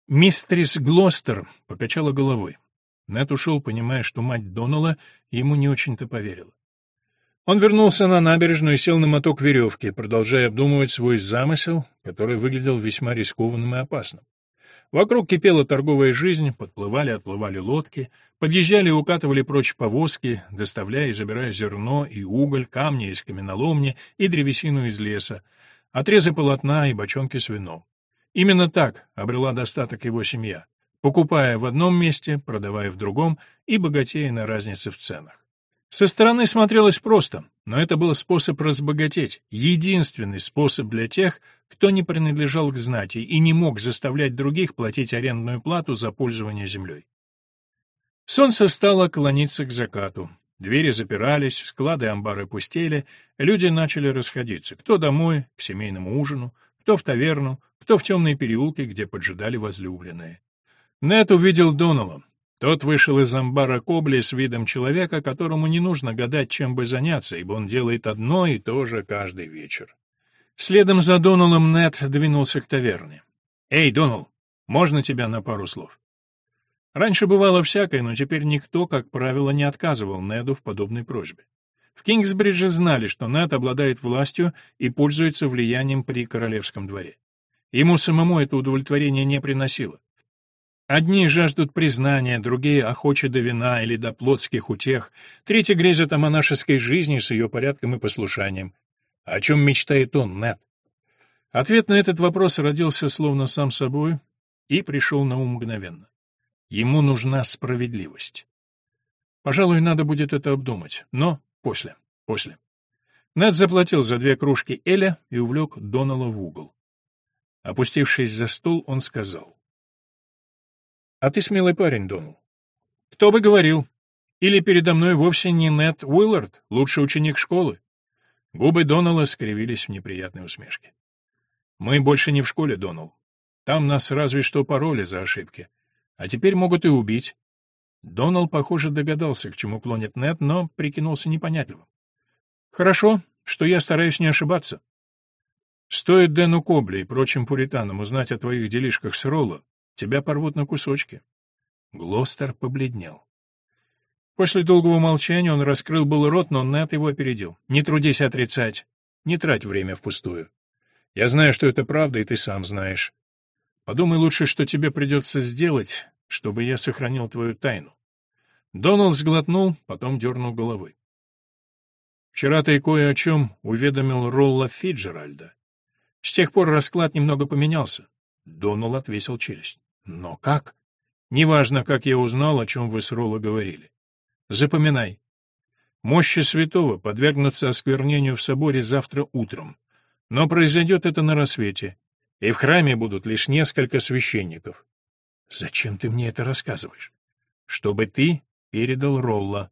Мистрис Глостер покачала головой. Нэт ушел, понимая, что мать Донала ему не очень-то поверила. Он вернулся на набережную и сел на моток веревки, продолжая обдумывать свой замысел, который выглядел весьма рискованным и опасным. Вокруг кипела торговая жизнь, подплывали, отплывали лодки, Подъезжали и укатывали прочь повозки, доставляя и забирая зерно и уголь, камни из каменоломни и древесину из леса, отрезы полотна и бочонки с вином. Именно так обрела достаток его семья, покупая в одном месте, продавая в другом и богатея на разнице в ценах. Со стороны смотрелось просто, но это был способ разбогатеть, единственный способ для тех, кто не принадлежал к знати и не мог заставлять других платить арендную плату за пользование землей. Солнце стало клониться к закату. Двери запирались, склады и амбары пустели, люди начали расходиться, кто домой, к семейному ужину, кто в таверну, кто в темные переулки, где поджидали возлюбленные. Нет увидел Донала. Тот вышел из амбара Кобли с видом человека, которому не нужно гадать, чем бы заняться, ибо он делает одно и то же каждый вечер. Следом за Доналом Нет двинулся к таверне. «Эй, Донал, можно тебя на пару слов?» Раньше бывало всякое, но теперь никто, как правило, не отказывал Неду в подобной просьбе. В Кингсбридже знали, что Нед обладает властью и пользуется влиянием при королевском дворе. Ему самому это удовлетворение не приносило. Одни жаждут признания, другие охочи до вина или до плотских утех, третьи грезят о монашеской жизни с ее порядком и послушанием. О чем мечтает он, Нед? Ответ на этот вопрос родился словно сам собой и пришел на ум мгновенно. Ему нужна справедливость. Пожалуй, надо будет это обдумать, но после, после. Нед заплатил за две кружки Эля и увлек Донала в угол. Опустившись за стол, он сказал. «А ты смелый парень, Донал. Кто бы говорил? Или передо мной вовсе не Нед Уиллард, лучший ученик школы?» Губы Донала скривились в неприятной усмешке. «Мы больше не в школе, Донал. Там нас разве что пароли за ошибки. А теперь могут и убить. Донал, похоже, догадался, к чему клонит Нед, но прикинулся непонятливым. Хорошо, что я стараюсь не ошибаться. Стоит Дэну Кобли и прочим пуританам узнать о твоих делишках с Ролло, тебя порвут на кусочки. Глостер побледнел. После долгого молчания он раскрыл был рот, но Нед его опередил. «Не трудись отрицать. Не трать время впустую. Я знаю, что это правда, и ты сам знаешь. Подумай лучше, что тебе придется сделать, чтобы я сохранил твою тайну. Доналд сглотнул, потом дернул головой. Вчера ты кое о чем уведомил Ролла Фиджеральда. С тех пор расклад немного поменялся. Доналд отвесил челюсть. Но как? Неважно, как я узнал, о чем вы с Ролло говорили. Запоминай. Мощи святого подвергнутся осквернению в соборе завтра утром. Но произойдет это на рассвете, и в храме будут лишь несколько священников. Зачем ты мне это рассказываешь? Чтобы ты передал Ролла.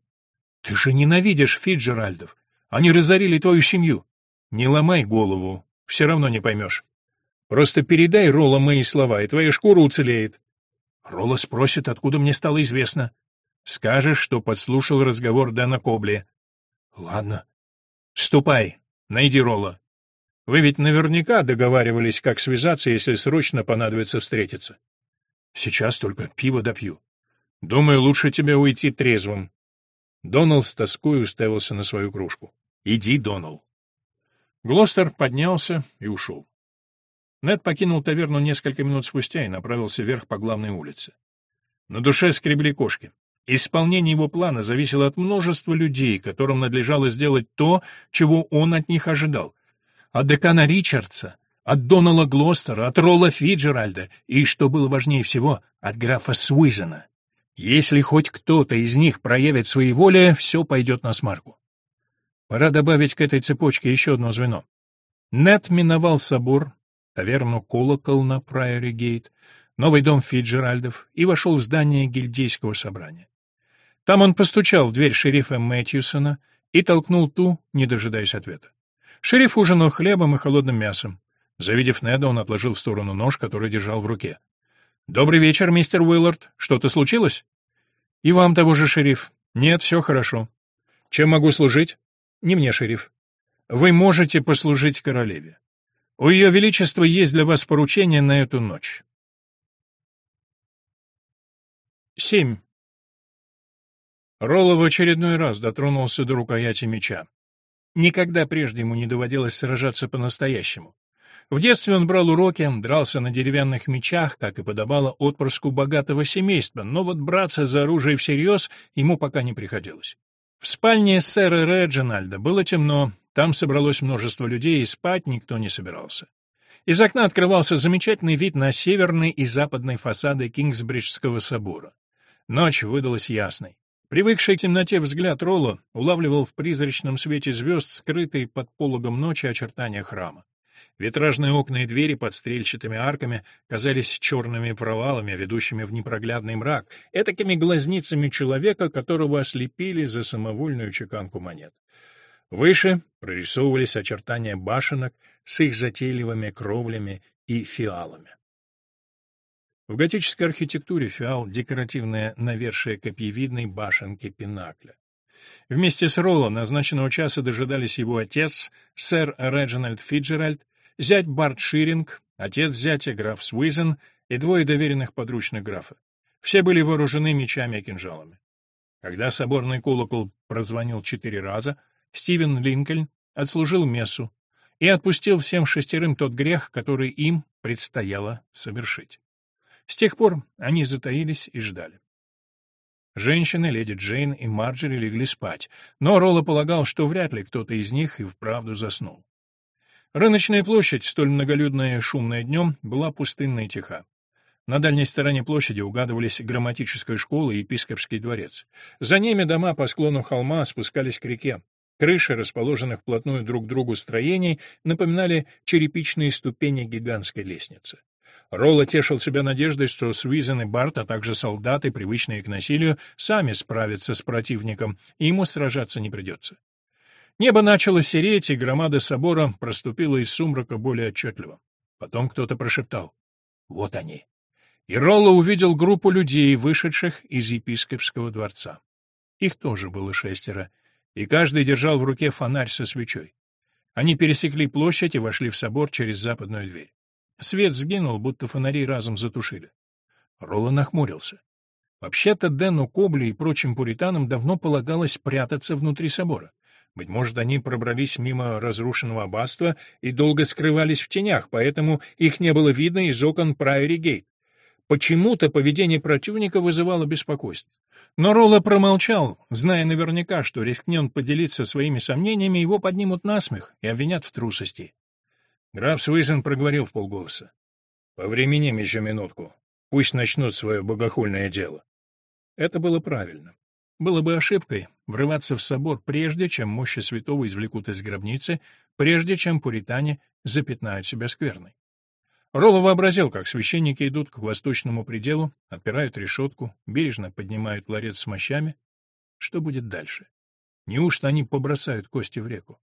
Ты же ненавидишь Фиджеральдов. Они разорили твою семью. Не ломай голову, все равно не поймешь. Просто передай Ролла мои слова, и твоя шкура уцелеет. Ролла спросит, откуда мне стало известно. Скажешь, что подслушал разговор Дэна Кобли. Ладно. Ступай, найди Ролла. Вы ведь наверняка договаривались, как связаться, если срочно понадобится встретиться. Сейчас только пиво допью. Думаю, лучше тебе уйти трезвым. Доналл с тоской уставился на свою кружку. Иди, Доналл. Глостер поднялся и ушел. Нед покинул таверну несколько минут спустя и направился вверх по главной улице. На душе скребли кошки. Исполнение его плана зависело от множества людей, которым надлежало сделать то, чего он от них ожидал, от декана Ричардса, от Донала Глостера, от Ролла Фиджеральда и, что было важнее всего, от графа Суизена. Если хоть кто-то из них проявит свои воли, все пойдет на смарку. Пора добавить к этой цепочке еще одно звено. Нет миновал собор, таверну «Колокол» на Прайори-Гейт, новый дом Фиджеральдов и вошел в здание гильдейского собрания. Там он постучал в дверь шерифа Мэтьюсона и толкнул ту, не дожидаясь ответа. Шериф ужинал хлебом и холодным мясом. Завидев Неда, он отложил в сторону нож, который держал в руке. «Добрый вечер, мистер Уиллард. Что-то случилось?» «И вам того же, шериф. Нет, все хорошо. Чем могу служить?» «Не мне, шериф. Вы можете послужить королеве. У ее величества есть для вас поручение на эту ночь». Семь. Ролло в очередной раз дотронулся до рукояти меча. Никогда прежде ему не доводилось сражаться по-настоящему. В детстве он брал уроки, дрался на деревянных мечах, как и подобало отпрыску богатого семейства, но вот браться за оружие всерьез ему пока не приходилось. В спальне сэра Реджинальда было темно, там собралось множество людей, и спать никто не собирался. Из окна открывался замечательный вид на северный и западный фасады Кингсбриджского собора. Ночь выдалась ясной. Привыкший к темноте взгляд Ролла улавливал в призрачном свете звезд скрытые под пологом ночи очертания храма. Витражные окна и двери под стрельчатыми арками казались черными провалами, ведущими в непроглядный мрак, этакими глазницами человека, которого ослепили за самовольную чеканку монет. Выше прорисовывались очертания башенок с их затейливыми кровлями и фиалами. В готической архитектуре фиал — декоративное навершие копьевидной башенки Пинакля. Вместе с Ролло назначенного часа дожидались его отец, сэр Реджинальд Фиджеральд, зять Барт Ширинг, отец зятя граф Суизен и двое доверенных подручных графа. Все были вооружены мечами и кинжалами. Когда соборный колокол прозвонил четыре раза, Стивен Линкольн отслужил мессу и отпустил всем шестерым тот грех, который им предстояло совершить. С тех пор они затаились и ждали. Женщины, леди Джейн и Марджери легли спать, но Ролло полагал, что вряд ли кто-то из них и вправду заснул. Рыночная площадь, столь многолюдная и шумная днем, была пустынна и тиха. На дальней стороне площади угадывались грамматическая школа и епископский дворец. За ними дома по склону холма спускались к реке. Крыши, расположенных вплотную друг к другу строений, напоминали черепичные ступени гигантской лестницы. Ролла тешил себя надеждой, что Суизен и Барт, а также солдаты, привычные к насилию, сами справятся с противником, и ему сражаться не придется. Небо начало сереть, и громада собора проступила из сумрака более отчетливо. Потом кто-то прошептал «Вот они». И Ролло увидел группу людей, вышедших из епископского дворца. Их тоже было шестеро, и каждый держал в руке фонарь со свечой. Они пересекли площадь и вошли в собор через западную дверь. Свет сгинул, будто фонари разом затушили. Ролло нахмурился. Вообще-то Дэну Кобли и прочим пуританам давно полагалось прятаться внутри собора. Быть может, они пробрались мимо разрушенного аббатства и долго скрывались в тенях, поэтому их не было видно из окон Прайори Гейт. Почему-то поведение противника вызывало беспокойство. Но Ролла промолчал, зная наверняка, что рискнет поделиться своими сомнениями, его поднимут на смех и обвинят в трусости. Граф Суизен проговорил в полголоса. «Повременим еще минутку. Пусть начнут свое богохульное дело». Это было правильно. Было бы ошибкой врываться в собор прежде, чем мощи святого извлекут из гробницы, прежде чем пуритане запятнают себя скверной. Ролло вообразил, как священники идут к восточному пределу, отпирают решетку, бережно поднимают ларец с мощами. Что будет дальше? Неужто они побросают кости в реку?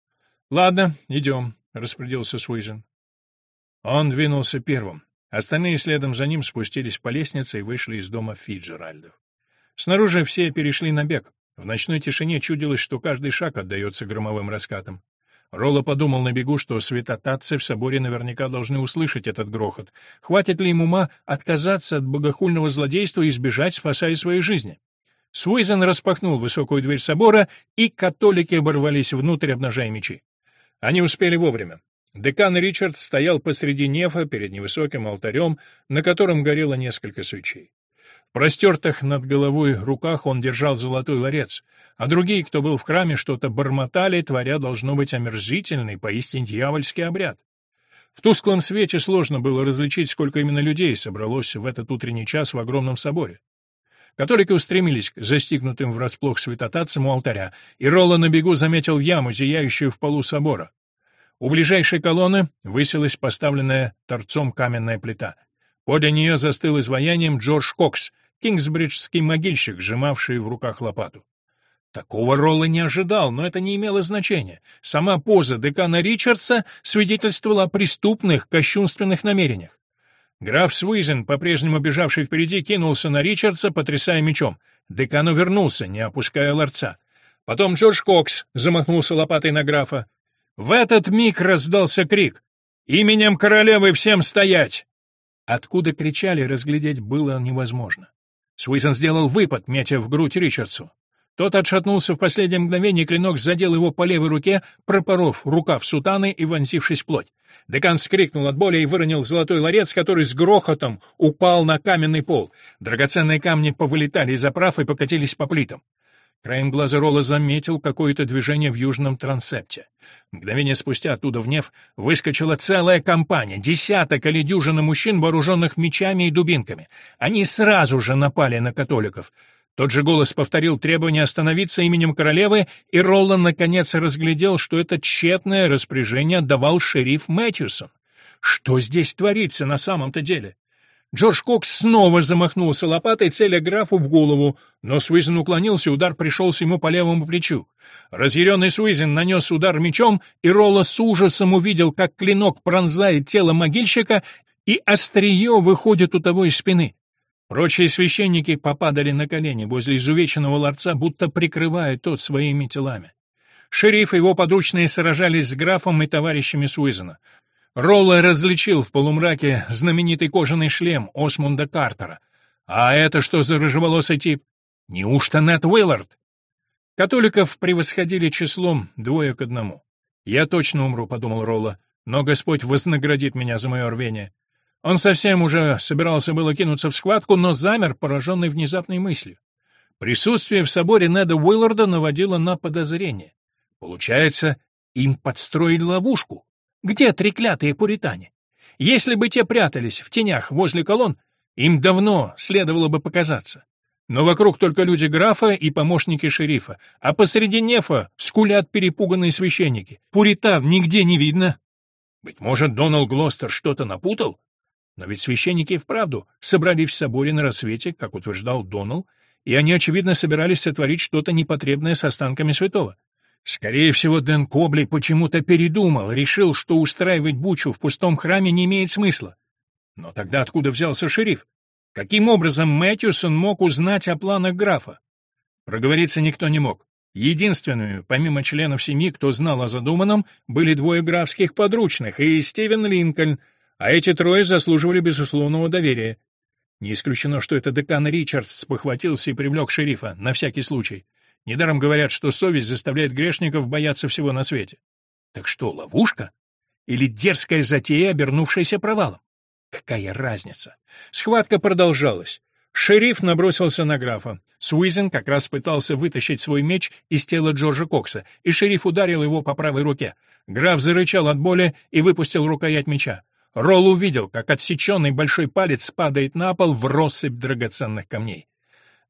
— Ладно, идем, — распорядился Суизен. Он двинулся первым. Остальные следом за ним спустились по лестнице и вышли из дома Фиджеральдов. Снаружи все перешли на бег. В ночной тишине чудилось, что каждый шаг отдается громовым раскатам. Ролло подумал на бегу, что святотатцы в соборе наверняка должны услышать этот грохот. Хватит ли им ума отказаться от богохульного злодейства и избежать, спасая свои жизни? Суизен распахнул высокую дверь собора, и католики оборвались внутрь, обнажая мечи. Они успели вовремя. Декан Ричард стоял посреди нефа перед невысоким алтарем, на котором горело несколько свечей простертых над головой руках он держал золотой ларец, а другие, кто был в храме, что-то бормотали, творя должно быть омерзительный, поистине дьявольский обряд. В тусклом свете сложно было различить, сколько именно людей собралось в этот утренний час в огромном соборе. Католики устремились к застигнутым врасплох святотатцам у алтаря, и Ролла на бегу заметил яму, зияющую в полу собора. У ближайшей колонны высилась поставленная торцом каменная плита. Подле нее застыл изваянием Джордж Кокс, кингсбриджский могильщик, сжимавший в руках лопату. Такого Ролла не ожидал, но это не имело значения. Сама поза декана Ричардса свидетельствовала о преступных, кощунственных намерениях. Граф Суизен, по-прежнему бежавший впереди, кинулся на Ричардса, потрясая мечом. Декан увернулся, не опуская ларца. Потом Джордж Кокс замахнулся лопатой на графа. В этот миг раздался крик. «Именем королевы всем стоять!» Откуда кричали, разглядеть было невозможно. Суизен сделал выпад, метя в грудь Ричардсу. Тот отшатнулся в последнее мгновение, клинок задел его по левой руке, пропоров рукав сутаны и вонзившись в плоть. Декан вскрикнул от боли и выронил золотой ларец, который с грохотом упал на каменный пол. Драгоценные камни повылетали из оправ и покатились по плитам. Краем глаза Ролла заметил какое-то движение в южном трансепте. Мгновение спустя оттуда в Нев выскочила целая компания, десяток или дюжина мужчин, вооруженных мечами и дубинками. Они сразу же напали на католиков. Тот же голос повторил требование остановиться именем королевы, и Роллан наконец разглядел, что это тщетное распоряжение отдавал шериф Мэтьюсон. Что здесь творится на самом-то деле? Джордж Кокс снова замахнулся лопатой, целя графу в голову, но Суизен уклонился, удар пришелся ему по левому плечу. Разъяренный Суизен нанес удар мечом, и Ролла с ужасом увидел, как клинок пронзает тело могильщика, и острие выходит у того из спины. Прочие священники попадали на колени возле изувеченного ларца, будто прикрывая тот своими телами. Шериф и его подручные сражались с графом и товарищами Суизена. Ролла различил в полумраке знаменитый кожаный шлем Осмунда Картера. А это что за рыжеволосый тип? Неужто Нед Уиллард? Католиков превосходили числом двое к одному. «Я точно умру», — подумал Ролла, — «но Господь вознаградит меня за мое рвение». Он совсем уже собирался было кинуться в схватку, но замер, пораженный внезапной мыслью. Присутствие в соборе Неда Уилларда наводило на подозрение. Получается, им подстроили ловушку. Где треклятые пуритане? Если бы те прятались в тенях возле колонн, им давно следовало бы показаться. Но вокруг только люди графа и помощники шерифа, а посреди нефа скулят перепуганные священники. Пуритан нигде не видно. Быть может, Доналд Глостер что-то напутал? Но ведь священники вправду собрались в соборе на рассвете, как утверждал Доналд, и они, очевидно, собирались сотворить что-то непотребное с останками святого. Скорее всего, Дэн Кобли почему-то передумал, решил, что устраивать бучу в пустом храме не имеет смысла. Но тогда откуда взялся шериф? Каким образом Мэтьюсон мог узнать о планах графа? Проговориться никто не мог. Единственными, помимо членов семьи, кто знал о задуманном, были двое графских подручных и Стивен Линкольн, а эти трое заслуживали безусловного доверия. Не исключено, что это декан Ричардс похватился и привлек шерифа, на всякий случай. Недаром говорят, что совесть заставляет грешников бояться всего на свете. Так что, ловушка? Или дерзкая затея, обернувшаяся провалом? Какая разница? Схватка продолжалась. Шериф набросился на графа. Суизен как раз пытался вытащить свой меч из тела Джорджа Кокса, и шериф ударил его по правой руке. Граф зарычал от боли и выпустил рукоять меча. Ролл увидел, как отсеченный большой палец падает на пол в россыпь драгоценных камней.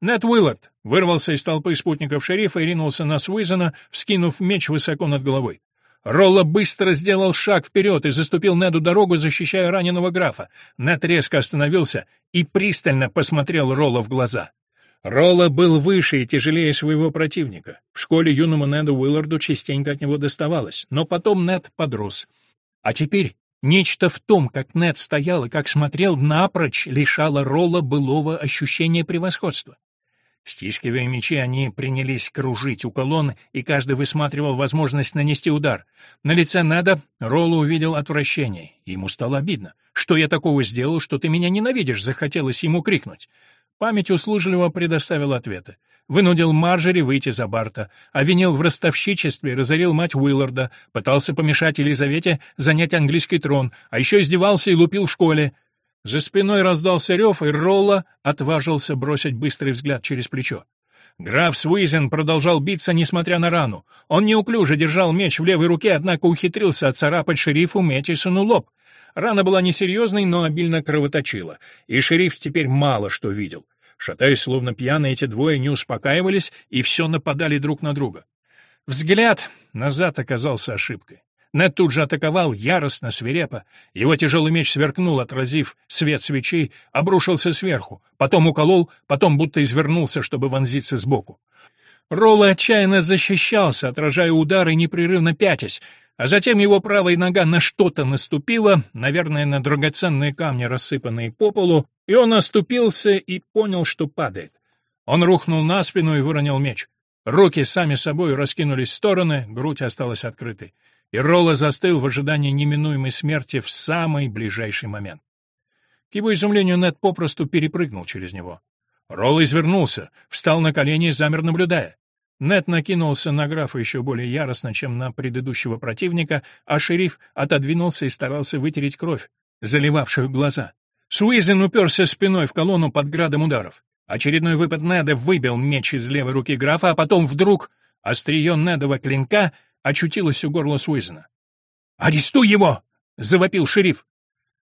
Нед Уиллард вырвался из толпы спутников шерифа и ринулся на Суизена, вскинув меч высоко над головой. Ролла быстро сделал шаг вперед и заступил Неду дорогу, защищая раненого графа. Нед резко остановился и пристально посмотрел Ролла в глаза. Ролла был выше и тяжелее своего противника. В школе юному Неду Уилларду частенько от него доставалось, но потом Нед подрос. А теперь нечто в том, как Нед стоял и как смотрел, напрочь лишало Ролла былого ощущения превосходства. Стискивая мечи, они принялись кружить у колонн, и каждый высматривал возможность нанести удар. На лице Неда Ролло увидел отвращение. Ему стало обидно. «Что я такого сделал, что ты меня ненавидишь?» — захотелось ему крикнуть. Память услужливо предоставила ответы. Вынудил Марджери выйти за Барта, обвинил в ростовщичестве, разорил мать Уилларда, пытался помешать Елизавете занять английский трон, а еще издевался и лупил в школе. За спиной раздался рев, и Ролла отважился бросить быстрый взгляд через плечо. Граф Суизен продолжал биться, несмотря на рану. Он неуклюже держал меч в левой руке, однако ухитрился отцарапать шерифу Метисону лоб. Рана была несерьезной, но обильно кровоточила, и шериф теперь мало что видел. Шатаясь, словно пьяные, эти двое не успокаивались и все нападали друг на друга. Взгляд назад оказался ошибкой. Нед тут же атаковал, яростно, свирепо. Его тяжелый меч сверкнул, отразив свет свечей, обрушился сверху, потом уколол, потом будто извернулся, чтобы вонзиться сбоку. Ролла отчаянно защищался, отражая удары, непрерывно пятясь, а затем его правая нога на что-то наступила, наверное, на драгоценные камни, рассыпанные по полу, и он оступился и понял, что падает. Он рухнул на спину и выронил меч. Руки сами собой раскинулись в стороны, грудь осталась открытой и Ролла застыл в ожидании неминуемой смерти в самый ближайший момент. К его изумлению Нед попросту перепрыгнул через него. Ролла извернулся, встал на колени и замер, наблюдая. Нет накинулся на графа еще более яростно, чем на предыдущего противника, а шериф отодвинулся и старался вытереть кровь, заливавшую глаза. Суизен уперся спиной в колонну под градом ударов. Очередной выпад Неда выбил меч из левой руки графа, а потом вдруг острие Недова клинка очутилось у горла Суизена. «Арестуй его!» — завопил шериф.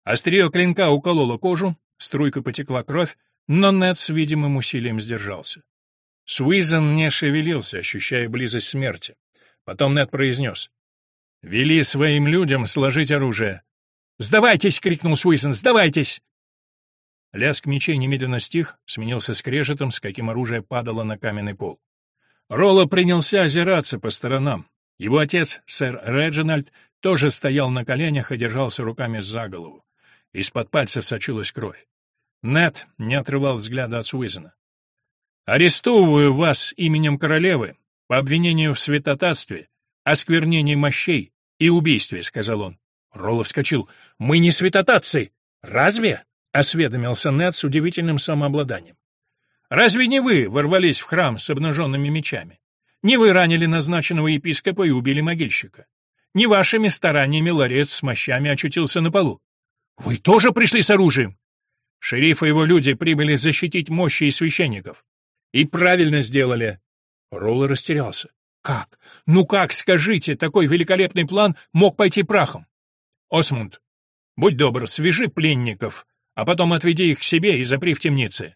Острие клинка укололо кожу, струйка потекла кровь, но Нед с видимым усилием сдержался. Суизен не шевелился, ощущая близость смерти. Потом Нед произнес. «Вели своим людям сложить оружие». «Сдавайтесь!» — крикнул Суизен. «Сдавайтесь!» Лязг мечей немедленно стих, сменился скрежетом, с каким оружие падало на каменный пол. Ролло принялся озираться по сторонам. Его отец, сэр Реджинальд, тоже стоял на коленях и держался руками за голову. Из-под пальцев сочилась кровь. Нет не отрывал взгляда от Суизена. «Арестовываю вас именем королевы по обвинению в святотатстве, осквернении мощей и убийстве», — сказал он. Роллов вскочил. «Мы не святотатцы! Разве?» — осведомился Нед с удивительным самообладанием. «Разве не вы ворвались в храм с обнаженными мечами? Не вы ранили назначенного епископа и убили могильщика? Не вашими стараниями ларец с мощами очутился на полу? Вы тоже пришли с оружием?» Шериф и его люди прибыли защитить мощи и священников. И правильно сделали. Ролло растерялся. Как? Ну как, скажите, такой великолепный план мог пойти прахом? Осмунд, будь добр, свяжи пленников, а потом отведи их к себе и запри в темнице.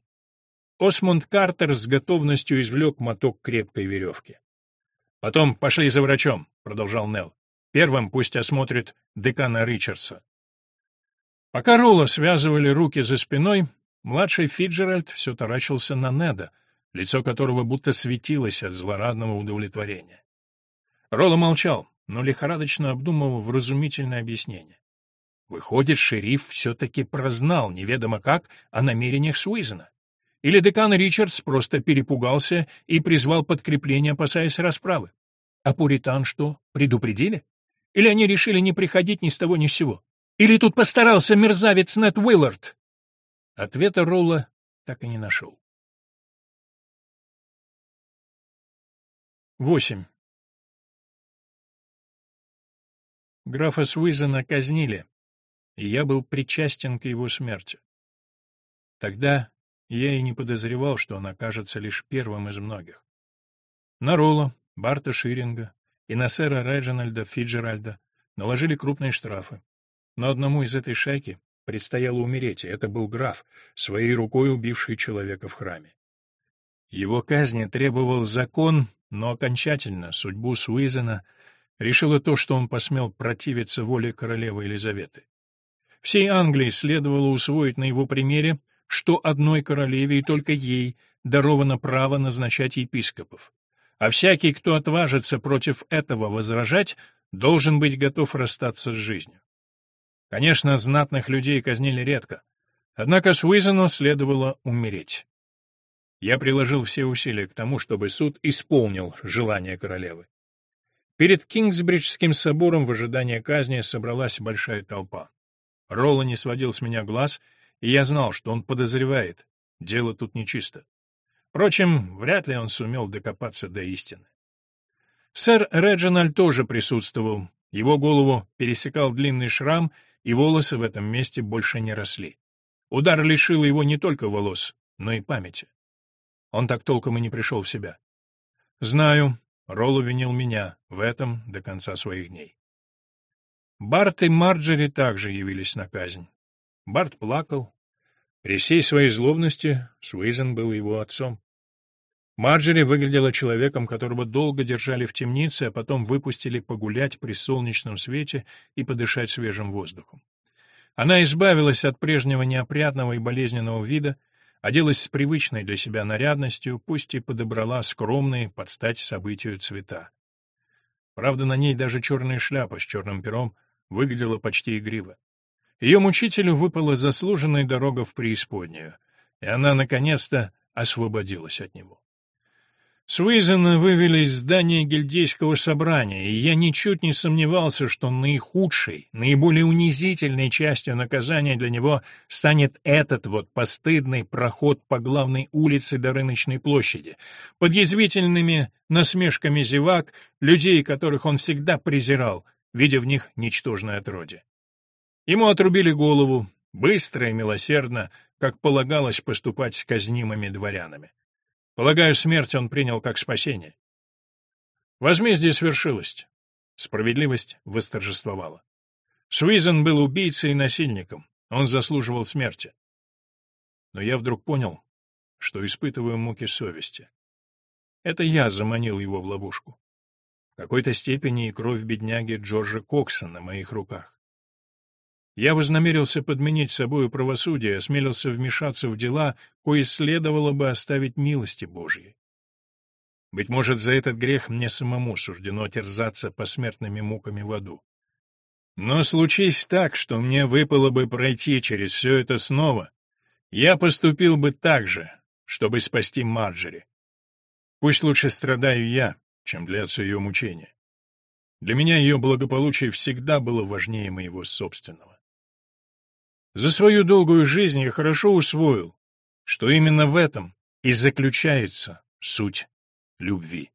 Осмунд Картер с готовностью извлек моток крепкой веревки. «Потом пошли за врачом», — продолжал Нелл. «Первым пусть осмотрит декана Ричардса». Пока Ролла связывали руки за спиной, младший Фиджеральд все таращился на Неда, лицо которого будто светилось от злорадного удовлетворения. Ролла молчал, но лихорадочно обдумывал вразумительное объяснение. Выходит, шериф все-таки прознал, неведомо как, о намерениях Суизена. Или декан Ричардс просто перепугался и призвал подкрепление, опасаясь расправы. А пуритан что, предупредили? Или они решили не приходить ни с того ни с сего? Или тут постарался мерзавец Нед Уиллард? Ответа Ролла так и не нашел. 8. Графа Суизена казнили, и я был причастен к его смерти. Тогда я и не подозревал, что он окажется лишь первым из многих. На Ролла, Барта Ширинга и на сэра Реджинальда Фиджеральда наложили крупные штрафы. Но одному из этой шайки предстояло умереть, и это был граф, своей рукой убивший человека в храме. Его казни требовал закон но окончательно судьбу Суизена решило то, что он посмел противиться воле королевы Елизаветы. Всей Англии следовало усвоить на его примере, что одной королеве и только ей даровано право назначать епископов. А всякий, кто отважится против этого возражать, должен быть готов расстаться с жизнью. Конечно, знатных людей казнили редко, однако Суизену следовало умереть. Я приложил все усилия к тому, чтобы суд исполнил желание королевы. Перед Кингсбриджским собором в ожидании казни собралась большая толпа. Ролла не сводил с меня глаз, и я знал, что он подозревает, дело тут нечисто. Впрочем, вряд ли он сумел докопаться до истины. Сэр Реджинальд тоже присутствовал. Его голову пересекал длинный шрам, и волосы в этом месте больше не росли. Удар лишил его не только волос, но и памяти. Он так толком и не пришел в себя. Знаю, Ролло винил меня в этом до конца своих дней. Барт и Марджери также явились на казнь. Барт плакал. При всей своей злобности Суизен был его отцом. Марджери выглядела человеком, которого долго держали в темнице, а потом выпустили погулять при солнечном свете и подышать свежим воздухом. Она избавилась от прежнего неопрятного и болезненного вида, оделась с привычной для себя нарядностью, пусть и подобрала скромные под стать событию цвета. Правда, на ней даже черная шляпа с черным пером выглядела почти игриво. Ее мучителю выпала заслуженная дорога в преисподнюю, и она, наконец-то, освободилась от него. Суизена вывели из здания гильдейского собрания, и я ничуть не сомневался, что наихудшей, наиболее унизительной частью наказания для него станет этот вот постыдный проход по главной улице до рыночной площади, под язвительными насмешками зевак, людей, которых он всегда презирал, видя в них ничтожное отродье. Ему отрубили голову, быстро и милосердно, как полагалось поступать с казнимыми дворянами. Полагаю, смерть он принял как спасение. Возмездие свершилось. Справедливость восторжествовала. Суизен был убийцей и насильником. Он заслуживал смерти. Но я вдруг понял, что испытываю муки совести. Это я заманил его в ловушку. В какой-то степени и кровь бедняги Джорджа Кокса на моих руках. Я вознамерился подменить собою правосудие, осмелился вмешаться в дела, кои следовало бы оставить милости Божьей. Быть может, за этот грех мне самому суждено терзаться посмертными муками в аду. Но случись так, что мне выпало бы пройти через все это снова, я поступил бы так же, чтобы спасти Марджери. Пусть лучше страдаю я, чем длятся ее мучения. Для меня ее благополучие всегда было важнее моего собственного. За свою долгую жизнь я хорошо усвоил, что именно в этом и заключается суть любви.